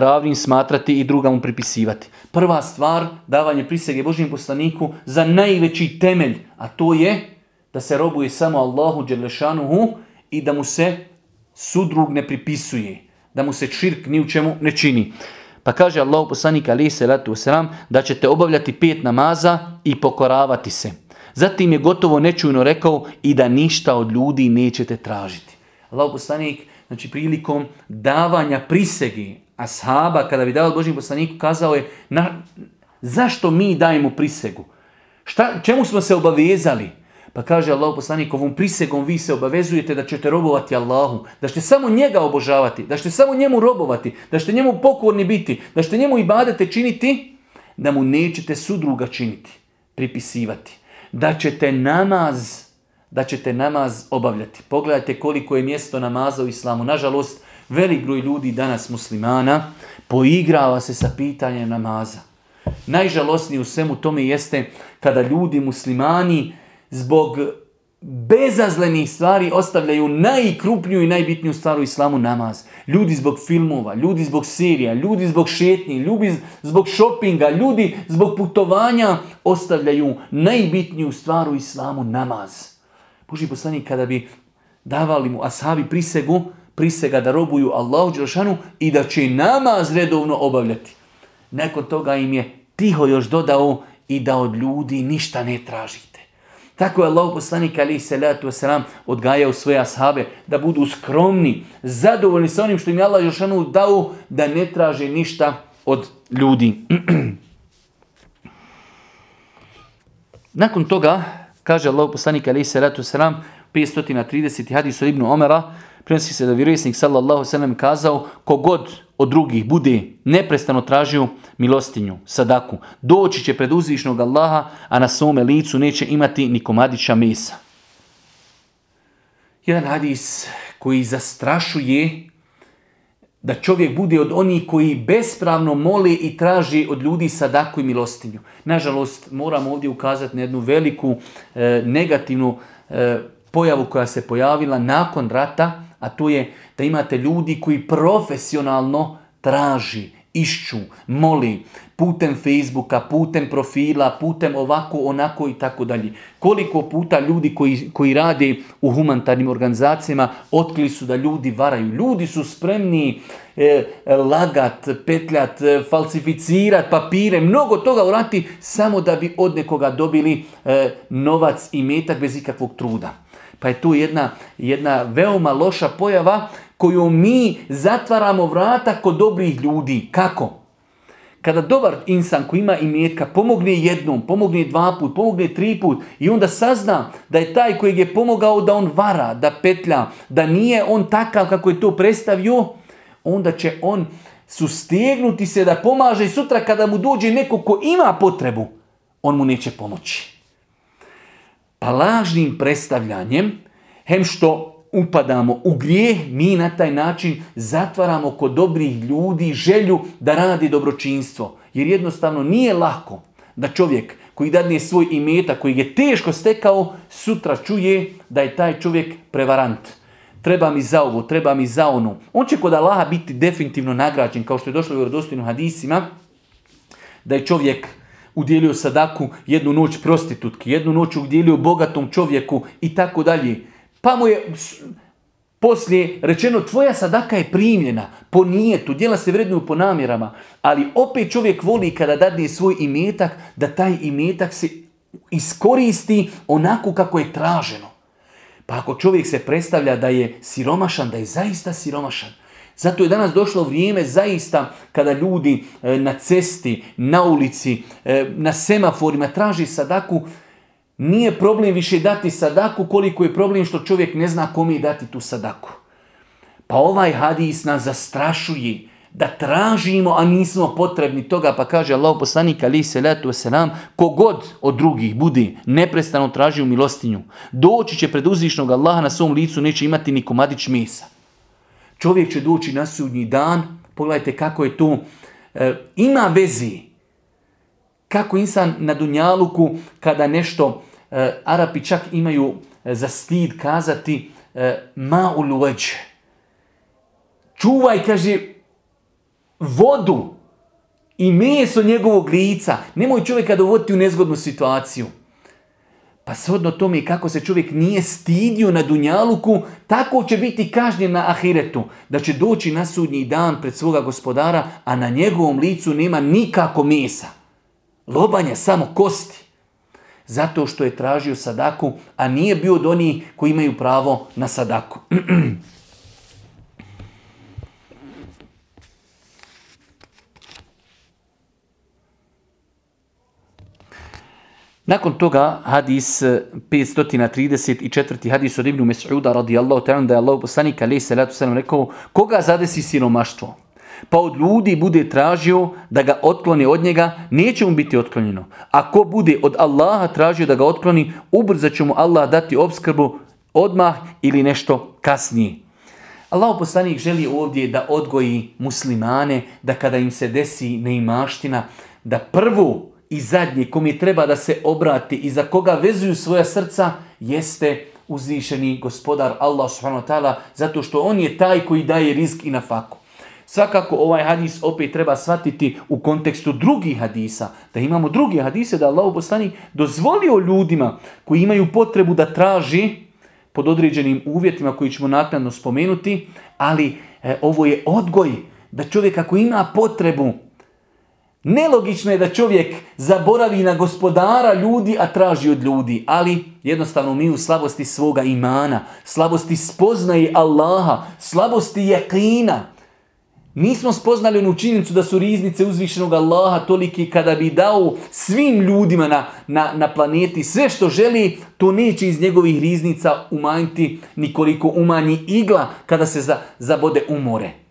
ravnim smatrati i druga mu pripisivati. Prva stvar, davanje prisege Božim poslaniku za najveći temelj, a to je da se robuje samo Allahu Đelešanuhu i da mu se sudrug ne pripisuje, da mu se širk ni u čemu ne čini. Pa kaže Allah poslanik ali se ratu sram da ćete obavljati pet namaza i pokoravati se. Zatim je gotovo nečujno rekao i da ništa od ljudi nećete tražiti. Allah poslanik, znači prilikom davanja prisegi ashaba, kada bi dao Božim poslaniku, kazao je na, zašto mi dajemo prisegu? Šta, čemu smo se obavezali? Pa kaže Allah poslanik, ovom prisegom vi se obavezujete da ćete robovati Allahu, da ćete samo njega obožavati, da ćete samo njemu robovati, da ćete njemu pokorni biti, da ćete njemu ibadete činiti, da mu nećete sudruga činiti, pripisivati. Da ćete namaz da ćete namaz obavljati. Pogledajte koliko je mjesto namaza u islamu. Nažalost, velik broj ljudi danas muslimana poigrava se sa pitanjem namaza. Najžalosnije u svemu tome jeste kada ljudi muslimani zbog bezazlenih stvari ostavljaju najkrupniju i najbitniju stvar u islamu namaz. Ljudi zbog filmova, ljudi zbog serija, ljudi zbog šetnji, ljudi zbog šopinga, ljudi zbog putovanja ostavljaju najbitniju stvar u islamu namaz. Boži poslanik kada bi davali mu ashabi prisegu, prisega da robuju Allahu Đelšanu i da će namaz redovno obavljati. Nakon toga im je tiho još dodao i da od ljudi ništa ne tražite. Tako je Allah poslanik ali salatu wasalam odgajao svoje ashabe da budu skromni, zadovoljni sa onim što im je Allah Đelšanu dao da ne traže ništa od ljudi. [clears throat] Nakon toga, kaže Allah poslanik ali salatu wasalam, 530. hadis od Ibnu Omera, prenosi se da vjerovjesnik sallallahu sallam kazao kogod od drugih bude neprestano tražio milostinju, sadaku, doći će pred uzvišnog Allaha, a na svome licu neće imati ni komadića mesa. Jedan hadis koji zastrašuje da čovjek bude od onih koji bespravno moli i traži od ljudi sadaku i milostinju. Nažalost, moram ovdje ukazati na jednu veliku e, negativnu e, pojavu koja se pojavila nakon rata, a to je da imate ljudi koji profesionalno traži, išću, moli, putem Facebooka, putem profila, putem ovako, onako i tako dalje. Koliko puta ljudi koji, koji rade u humanitarnim organizacijama otkrili su da ljudi varaju. Ljudi su spremni e, lagat, petljat, e, falsificirat papire, mnogo toga urati samo da bi od nekoga dobili e, novac i metak bez ikakvog truda. Pa je tu jedna, jedna veoma loša pojava koju mi zatvaramo vrata kod dobrih ljudi. Kako? Kada dobar insan koji ima imetka pomogne jednom, pomogne dva put, pomogne tri put i onda sazna da je taj koji je pomogao da on vara, da petlja, da nije on takav kako je to predstavio, onda će on sustegnuti se da pomaže i sutra kada mu dođe neko ko ima potrebu, on mu neće pomoći. Pa lažnim predstavljanjem, hem što upadamo u grijeh, mi na taj način zatvaramo kod dobrih ljudi želju da radi dobročinstvo. Jer jednostavno nije lako da čovjek koji dadne svoj imeta, koji je teško stekao, sutra čuje da je taj čovjek prevarant. Treba mi za ovo, treba mi za ono. On će kod Allaha biti definitivno nagrađen, kao što je došlo u vjerodostojnim hadisima, da je čovjek udjelio sadaku jednu noć prostitutki, jednu noć udjelio bogatom čovjeku i tako dalje. Pa mu je poslije rečeno tvoja sadaka je primljena po nijetu, djela se vrednuju po namjerama, ali opet čovjek voli kada dadne svoj imetak, da taj imetak se iskoristi onako kako je traženo. Pa ako čovjek se predstavlja da je siromašan, da je zaista siromašan, zato je danas došlo vrijeme zaista kada ljudi e, na cesti, na ulici, e, na semaforima traži sadaku, nije problem više dati sadaku koliko je problem što čovjek ne zna kome je dati tu sadaku. Pa ovaj hadis nas zastrašuje da tražimo, a nismo potrebni toga, pa kaže Allah poslanik ali se letu selam, kogod od drugih budi neprestano tražio milostinju, doći će pred uzvišnog Allaha na svom licu, neće imati ni komadić mesa. Čovjek će doći na sudnji dan, pogledajte kako je tu, e, ima vezi. Kako insan na Dunjaluku, kada nešto, e, Arapi čak imaju e, za stid kazati, e, ma uluđ. Čuvaj, kaže, vodu i meso njegovog lica. Nemoj čovjeka dovoditi u nezgodnu situaciju. Pa shodno tome kako se čovjek nije stidio na Dunjaluku, tako će biti kažnjen na Ahiretu. Da će doći na sudnji dan pred svoga gospodara, a na njegovom licu nema nikako mesa. Lobanja samo kosti. Zato što je tražio sadaku, a nije bio od onih koji imaju pravo na sadaku. [clears throat] Nakon toga hadis 534. hadis od Ibnu Mes'uda radijallahu ta'ala da je Allah poslanik alaih salatu sallam rekao koga zadesi siromaštvo? pa od ljudi bude tražio da ga otkloni od njega, neće mu biti otklonjeno. Ako bude od Allaha tražio da ga otkloni, ubrzat će mu Allah dati obskrbu odmah ili nešto kasnije. Allah poslanik želi ovdje da odgoji muslimane, da kada im se desi neimaština, da prvu i zadnji kom je treba da se obrati i za koga vezuju svoja srca, jeste uzvišeni gospodar Allah subhanahu wa ta'ala, zato što on je taj koji daje rizk i na faku. Svakako ovaj hadis opet treba shvatiti u kontekstu drugih hadisa. Da imamo druge hadise da Allah poslanik dozvolio ljudima koji imaju potrebu da traži pod određenim uvjetima koji ćemo naknadno spomenuti, ali e, ovo je odgoj da čovjek ako ima potrebu Nelogično je da čovjek zaboravi na gospodara ljudi, a traži od ljudi. Ali jednostavno mi u slabosti svoga imana, slabosti spoznaje Allaha, slabosti jakina, Nismo spoznali onu činjenicu da su riznice uzvišenog Allaha toliki kada bi dao svim ljudima na, na, na planeti sve što želi, to neće iz njegovih riznica umanjiti nikoliko umanji igla kada se za, zabode umore.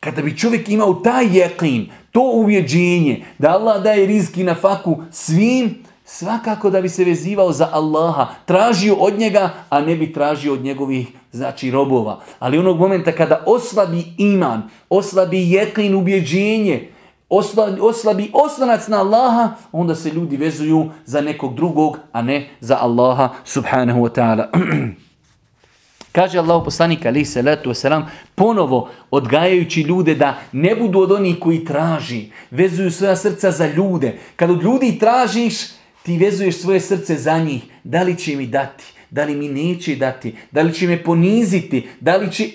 Kada bi čovjek imao taj jeklin, to uvjeđenje da Allah daje rizki na faku svim, svakako da bi se vezivao za Allaha, tražio od njega, a ne bi tražio od njegovih znači robova. Ali onog momenta kada oslabi iman, oslabi jeklin ubjeđenje, oslabi, oslabi oslonac na Allaha, onda se ljudi vezuju za nekog drugog, a ne za Allaha subhanahu wa ta'ala. [clears throat] Kaže Allah poslanik ali salatu wasalam, ponovo odgajajući ljude da ne budu od onih koji traži, vezuju svoja srca za ljude. Kad od ljudi tražiš, ti vezuješ svoje srce za njih. Da li će mi dati? Da li mi neće dati? Da li će me poniziti? Da li će...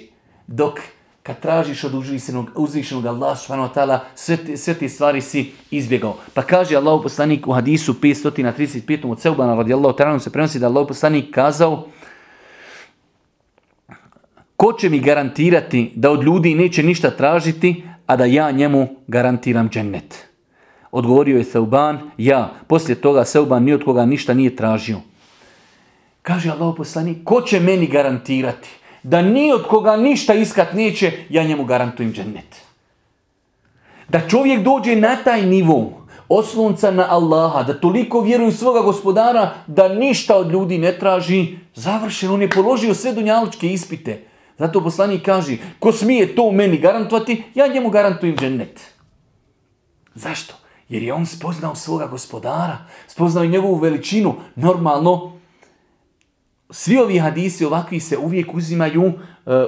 Dok kad tražiš od uzvišenog, uzvišenog Allah subhanahu sve, sve te stvari si izbjegao. Pa kaže Allah poslanik u hadisu 535. od Seubana radijallahu ta'ala se prenosi da Allah poslanik kazao Ko će mi garantirati da od ljudi neće ništa tražiti, a da ja njemu garantiram džennet? Odgovorio je Seuban, ja. Poslije toga Seuban ni od koga ništa nije tražio. Kaže Allah poslanik, ko će meni garantirati da ni od koga ništa iskat neće, ja njemu garantujem džennet. Da čovjek dođe na taj nivo oslonca na Allaha, da toliko vjeruje svoga gospodara, da ništa od ljudi ne traži, završen, on je položio sve dunjalučke ispite. Zato poslanik kaže, ko smije to meni garantovati, ja njemu garantujem džennet. Zašto? Jer je on spoznao svoga gospodara, spoznao njegovu veličinu. Normalno, svi ovi hadisi ovakvi se uvijek uzimaju uh,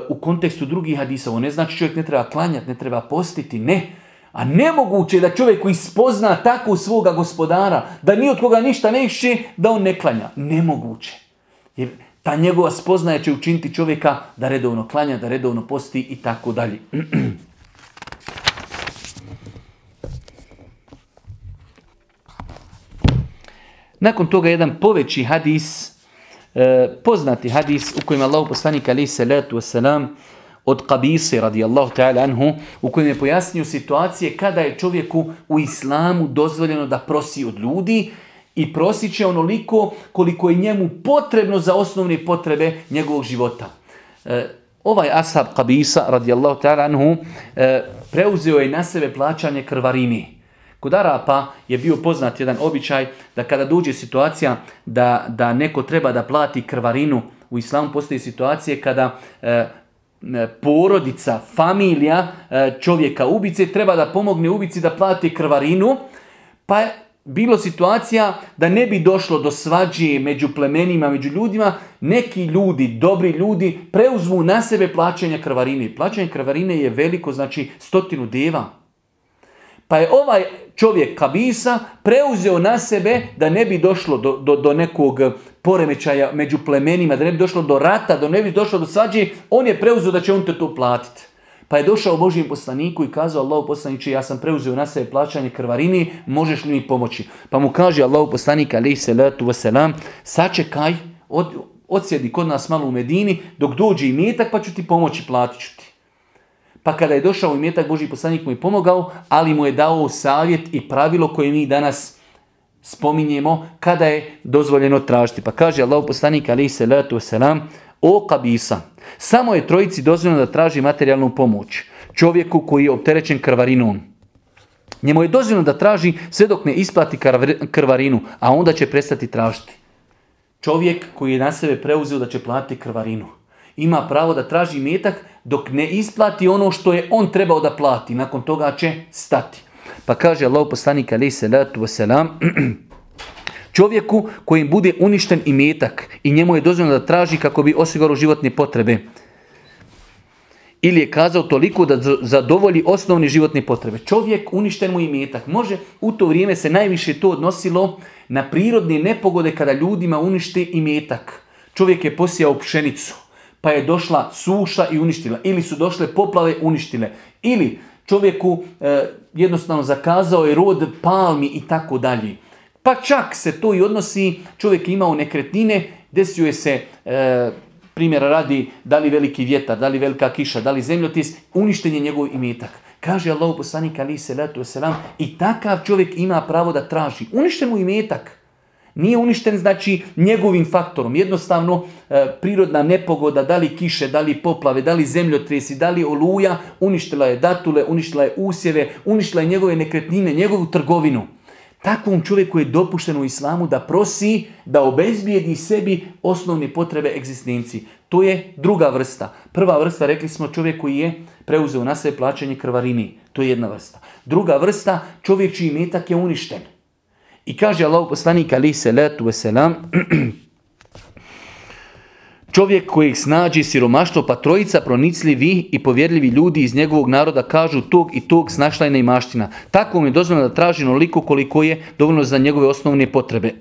u kontekstu drugih hadisa. Ovo ne znači čovjek ne treba klanjati, ne treba postiti, ne. A nemoguće je da čovjek koji spozna tako svoga gospodara, da ni od koga ništa ne išće, da on ne klanja. Nemoguće. Jer ta njegova spoznaja će učiniti čovjeka da redovno klanja, da redovno posti i tako dalje. [clears throat] Nakon toga jedan poveći hadis, e, poznati hadis u kojem Allah poslanik alaih salatu wasalam od Qabisi radijallahu ta'ala anhu u kojem je pojasnio situacije kada je čovjeku u islamu dozvoljeno da prosi od ljudi i prosit će onoliko koliko je njemu potrebno za osnovne potrebe njegovog života. E, ovaj ashab Qabisa radijallahu ta'ala anhu e, preuzeo je na sebe plaćanje krvarini. Kod Arapa je bio poznat jedan običaj da kada dođe situacija da, da neko treba da plati krvarinu, u islamu postoji situacije kada e, porodica, familija e, čovjeka ubice treba da pomogne ubici da plati krvarinu, pa bilo situacija da ne bi došlo do svađe među plemenima, među ljudima, neki ljudi, dobri ljudi, preuzmu na sebe plaćanje krvarine. Plaćanje krvarine je veliko, znači stotinu deva. Pa je ovaj čovjek Kabisa preuzeo na sebe da ne bi došlo do, do, do nekog poremećaja među plemenima, da ne bi došlo do rata, da ne bi došlo do svađe, on je preuzeo da će on te to platiti. Pa je došao Božijem poslaniku i kazao Allah poslaniče, ja sam preuzeo na sebe plaćanje krvarini, možeš li mi pomoći? Pa mu kaže Allah poslanik, alaih salatu wasalam, sačekaj, od, odsjedi kod nas malo u Medini, dok dođe i metak pa ću ti pomoći, platit ću ti. Pa kada je došao i metak, Boži poslanik mu je pomogao, ali mu je dao savjet i pravilo koje mi danas spominjemo kada je dozvoljeno tražiti. Pa kaže Allah poslanik, alaih salatu wasalam, o kabisa, samo je trojici dozvoljeno da traži materijalnu pomoć. čovjeku koji je opterećen krvarinom. Njemu je dozvoljeno da traži sve dok ne isplati krvarinu, a onda će prestati tražiti. Čovjek koji je na sebe preuzeo da će platiti krvarinu. Ima pravo da traži metak dok ne isplati ono što je on trebao da plati. Nakon toga će stati. Pa kaže Allah poslanik alaih salatu wasalam, [clears throat] čovjeku kojim bude uništen i i njemu je dozvoljeno da traži kako bi osigurao životne potrebe. Ili je kazao toliko da zadovolji osnovne životne potrebe. Čovjek uništen mu i. Može, u to vrijeme se najviše to odnosilo na prirodne nepogode kada ljudima unište i. Čovjek je posijao pšenicu, pa je došla suša i uništila. Ili su došle poplave uništile. Ili čovjeku e, jednostavno zakazao je rod palmi i tako dalje. Pa čak se to i odnosi, čovjek je imao nekretnine, desio je se e, primjera radi da li veliki vjetar, da li velika kiša, da li zemljotis, uništen je njegov imetak. Kaže Allah poslanik ali se letu selam i takav čovjek ima pravo da traži. Uništen mu imetak. Nije uništen znači njegovim faktorom. Jednostavno e, prirodna nepogoda, da li kiše, da li poplave, da li zemljotresi, da li oluja, uništila je datule, uništila je usjeve, uništila je njegove nekretnine, njegovu trgovinu. Takvom čovjeku je dopušteno u islamu da prosi, da obezbijedi sebi osnovne potrebe egzistenciji. To je druga vrsta. Prva vrsta, rekli smo, čovjek koji je preuzeo na sebe plaćanje krvarini. To je jedna vrsta. Druga vrsta, čovjek čiji metak je uništen. I kaže Allah poslanik ali se letu veselam, [clears throat] Čovjek kojeg snađi siromaštvo, pa trojica pronicljivi i povjerljivi ljudi iz njegovog naroda kažu tog i tog snašla i maština. Tako mu je dozvoljeno da traži onoliko koliko je dovoljno za njegove osnovne potrebe.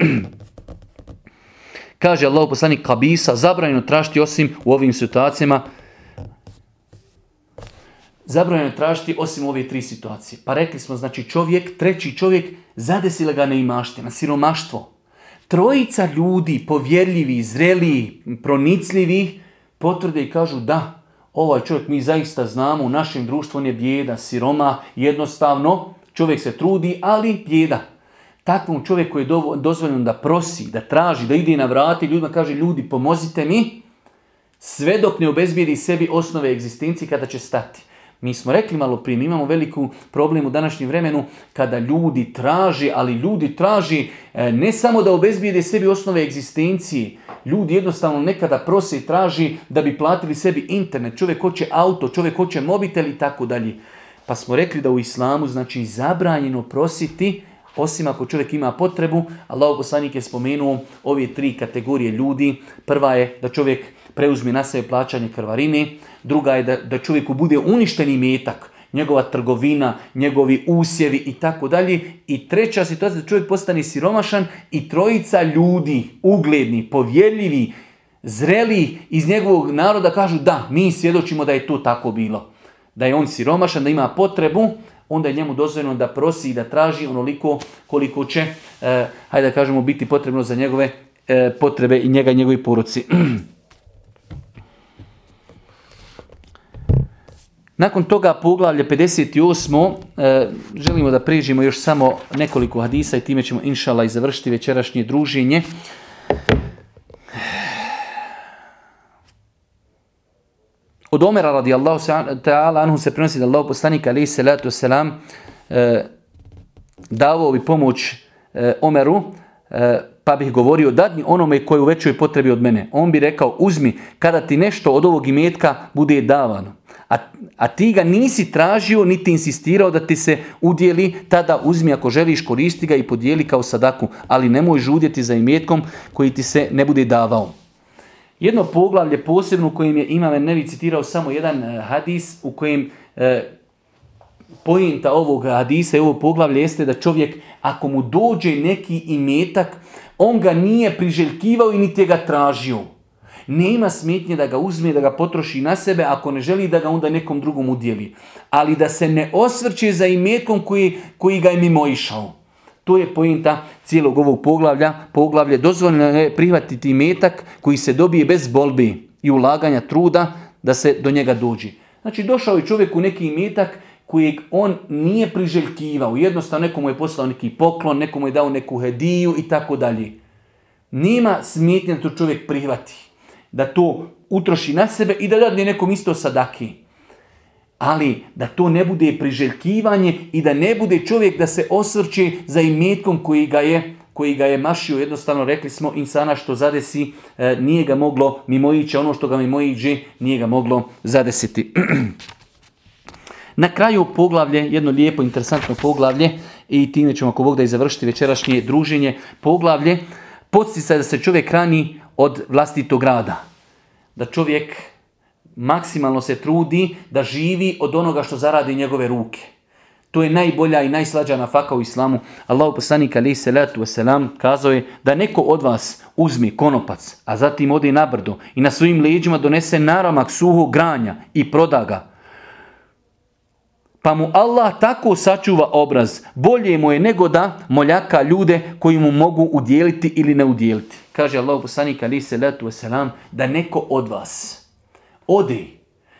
[clears throat] Kaže Allah poslanik Kabisa, zabranjeno tražiti osim u ovim situacijama, zabranjeno tražiti osim ove tri situacije. Pa rekli smo, znači čovjek, treći čovjek, zadesila ga neimaština, siromaštvo. Trojica ljudi, povjerljivi, zreli, pronicljivi, potvrde i kažu da, ovaj čovjek mi zaista znamo, u našem društvu on je bijeda, siroma, jednostavno, čovjek se trudi, ali bijeda. Takvom čovjeku je dozvoljeno da prosi, da traži, da ide na vrati, ljudima kaže ljudi pomozite mi, sve dok ne obezbijedi sebi osnove egzistencije kada će stati. Mi smo rekli malo prije, imamo veliku problem u današnjem vremenu kada ljudi traži, ali ljudi traži e, ne samo da obezbijede sebi osnove egzistencije, ljudi jednostavno nekada prose i traži da bi platili sebi internet, čovjek hoće auto, čovjek hoće mobitel i tako dalje. Pa smo rekli da u islamu znači zabranjeno prositi osim ako čovjek ima potrebu, Allah poslanik je spomenuo ove tri kategorije ljudi. Prva je da čovjek preuzme na sebe plaćanje krvarine, druga je da, da čovjeku bude uništeni metak, njegova trgovina, njegovi usjevi i tako dalje. I treća situacija da čovjek postane siromašan i trojica ljudi, ugledni, povjerljivi, zreli iz njegovog naroda kažu da, mi svjedočimo da je to tako bilo. Da je on siromašan, da ima potrebu, onda je njemu dozvoljeno da prosi i da traži onoliko koliko će, e, hajde da kažemo, biti potrebno za njegove e, potrebe i njega i njegovi poruci. [clears throat] Nakon toga poglavlje 58. E, želimo da prižimo još samo nekoliko hadisa i time ćemo inšala i završiti večerašnje druženje. Od Omera radijallahu ta'ala anhu se prenosi da Allah poslanik alaihi salatu wasalam e, davao bi pomoć e, Omeru pa bih govorio dadni onome koji u većoj potrebi od mene. On bi rekao uzmi kada ti nešto od ovog imetka bude davano. A, a ti ga nisi tražio niti insistirao da ti se udjeli, tada uzmi ako želiš koristi ga i podijeli kao sadaku, ali nemoj žudjeti za imetkom koji ti se ne bude davao. Jedno poglavlje posebno u kojem je Imam Nevi citirao samo jedan eh, hadis u kojem e, pojenta ovog hadisa i ovog poglavlja jeste da čovjek ako mu dođe neki imetak, on ga nije priželjkivao i niti ga tražio. Nema smetnje da ga uzme, da ga potroši na sebe, ako ne želi da ga onda nekom drugom udjeli. Ali da se ne osvrće za imetkom koji, koji ga je mimoišao. To je pojenta cijelog ovog poglavlja. Poglavlje dozvoljeno je prihvatiti metak koji se dobije bez bolbi i ulaganja truda da se do njega dođe. Znači došao je čovjek u neki metak kojeg on nije priželjkivao. Jednostavno nekomu je poslao neki poklon, nekomu je dao neku hediju i tako dalje. Nema smetnje da to čovjek prihvati. Da to utroši na sebe i da dadne nekom isto sadaki. ali da to ne bude priželjkivanje i da ne bude čovjek da se osvrće za imetkom koji ga je koji ga je mašio, jednostavno rekli smo insana što zadesi, e, nije ga moglo mimoići, ono što ga mimoiđe nije ga moglo zadesiti. [clears throat] Na kraju poglavlje, jedno lijepo, interesantno poglavlje i time ćemo ako Bog da i završiti večerašnje druženje, poglavlje, podstica da se čovjek hrani od vlastitog rada. Da čovjek maksimalno se trudi da živi od onoga što zaradi njegove ruke. To je najbolja i najslađa nafaka u islamu. Allahu poslanik alaih salatu wasalam kazao je da neko od vas uzmi konopac, a zatim ode na brdo i na svojim leđima donese naramak suhog granja i proda ga. Pa mu Allah tako sačuva obraz, bolje mu je nego da moljaka ljude koji mu mogu udjeliti ili ne udjeliti. Kaže Allah poslanik alaih salatu wasalam da neko od vas ode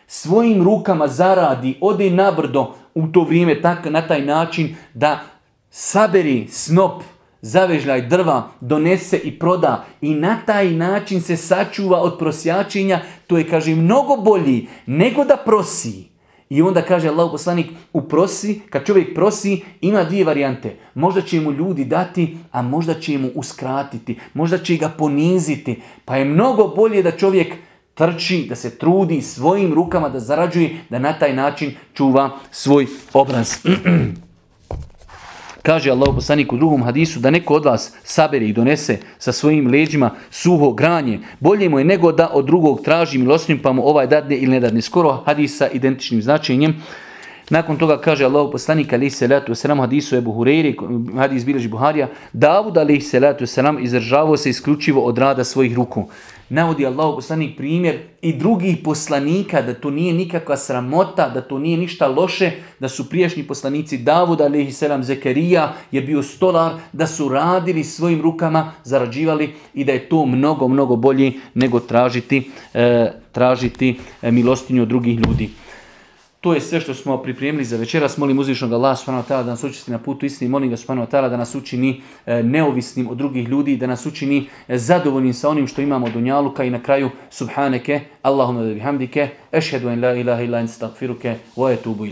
svojim rukama zaradi, ode na brdo, u to vrijeme tak, na taj način da saberi snop, zavežljaj drva, donese i proda i na taj način se sačuva od prosjačenja, to je, kaže, mnogo bolji nego da prosi. I onda kaže Allah poslanik, u prosi, kad čovjek prosi, ima dvije varijante. Možda će mu ljudi dati, a možda će mu uskratiti, možda će ga poniziti. Pa je mnogo bolje da čovjek trči, da se trudi svojim rukama da zarađuje, da na taj način čuva svoj obraz. [clears throat] Kaže Allah poslanik u drugom hadisu da neko od vas sabere i donese sa svojim leđima suho granje. Bolje mu je nego da od drugog traži milostim pa mu ovaj dadne ili ne dadne. Skoro hadisa identičnim značenjem. Nakon toga kaže Allah poslanik ali se letu selam hadisu Ebu Hureyri, hadis bilježi Buharija, Davud ali se letu selam izdržavao se isključivo od rada svojih ruku. Navodi Allah poslanik primjer i drugih poslanika da to nije nikakva sramota, da to nije ništa loše, da su prijašnji poslanici Davud ali selam Zekerija je bio stolar, da su radili svojim rukama, zarađivali i da je to mnogo, mnogo bolje nego tražiti, e, tražiti e, milostinju od drugih ljudi. To je sve što smo pripremili za večeras. Molim uzvišnog Allah subhanahu da nas učiti na putu istini. Molim ga subhanahu da nas učini e, neovisnim od drugih ljudi, da nas učini e, zadovoljnim sa onim što imamo od dunjaluka i na kraju subhaneke, Allahumma da bihamdike, ešhedu en la ilaha illa in wa etubu.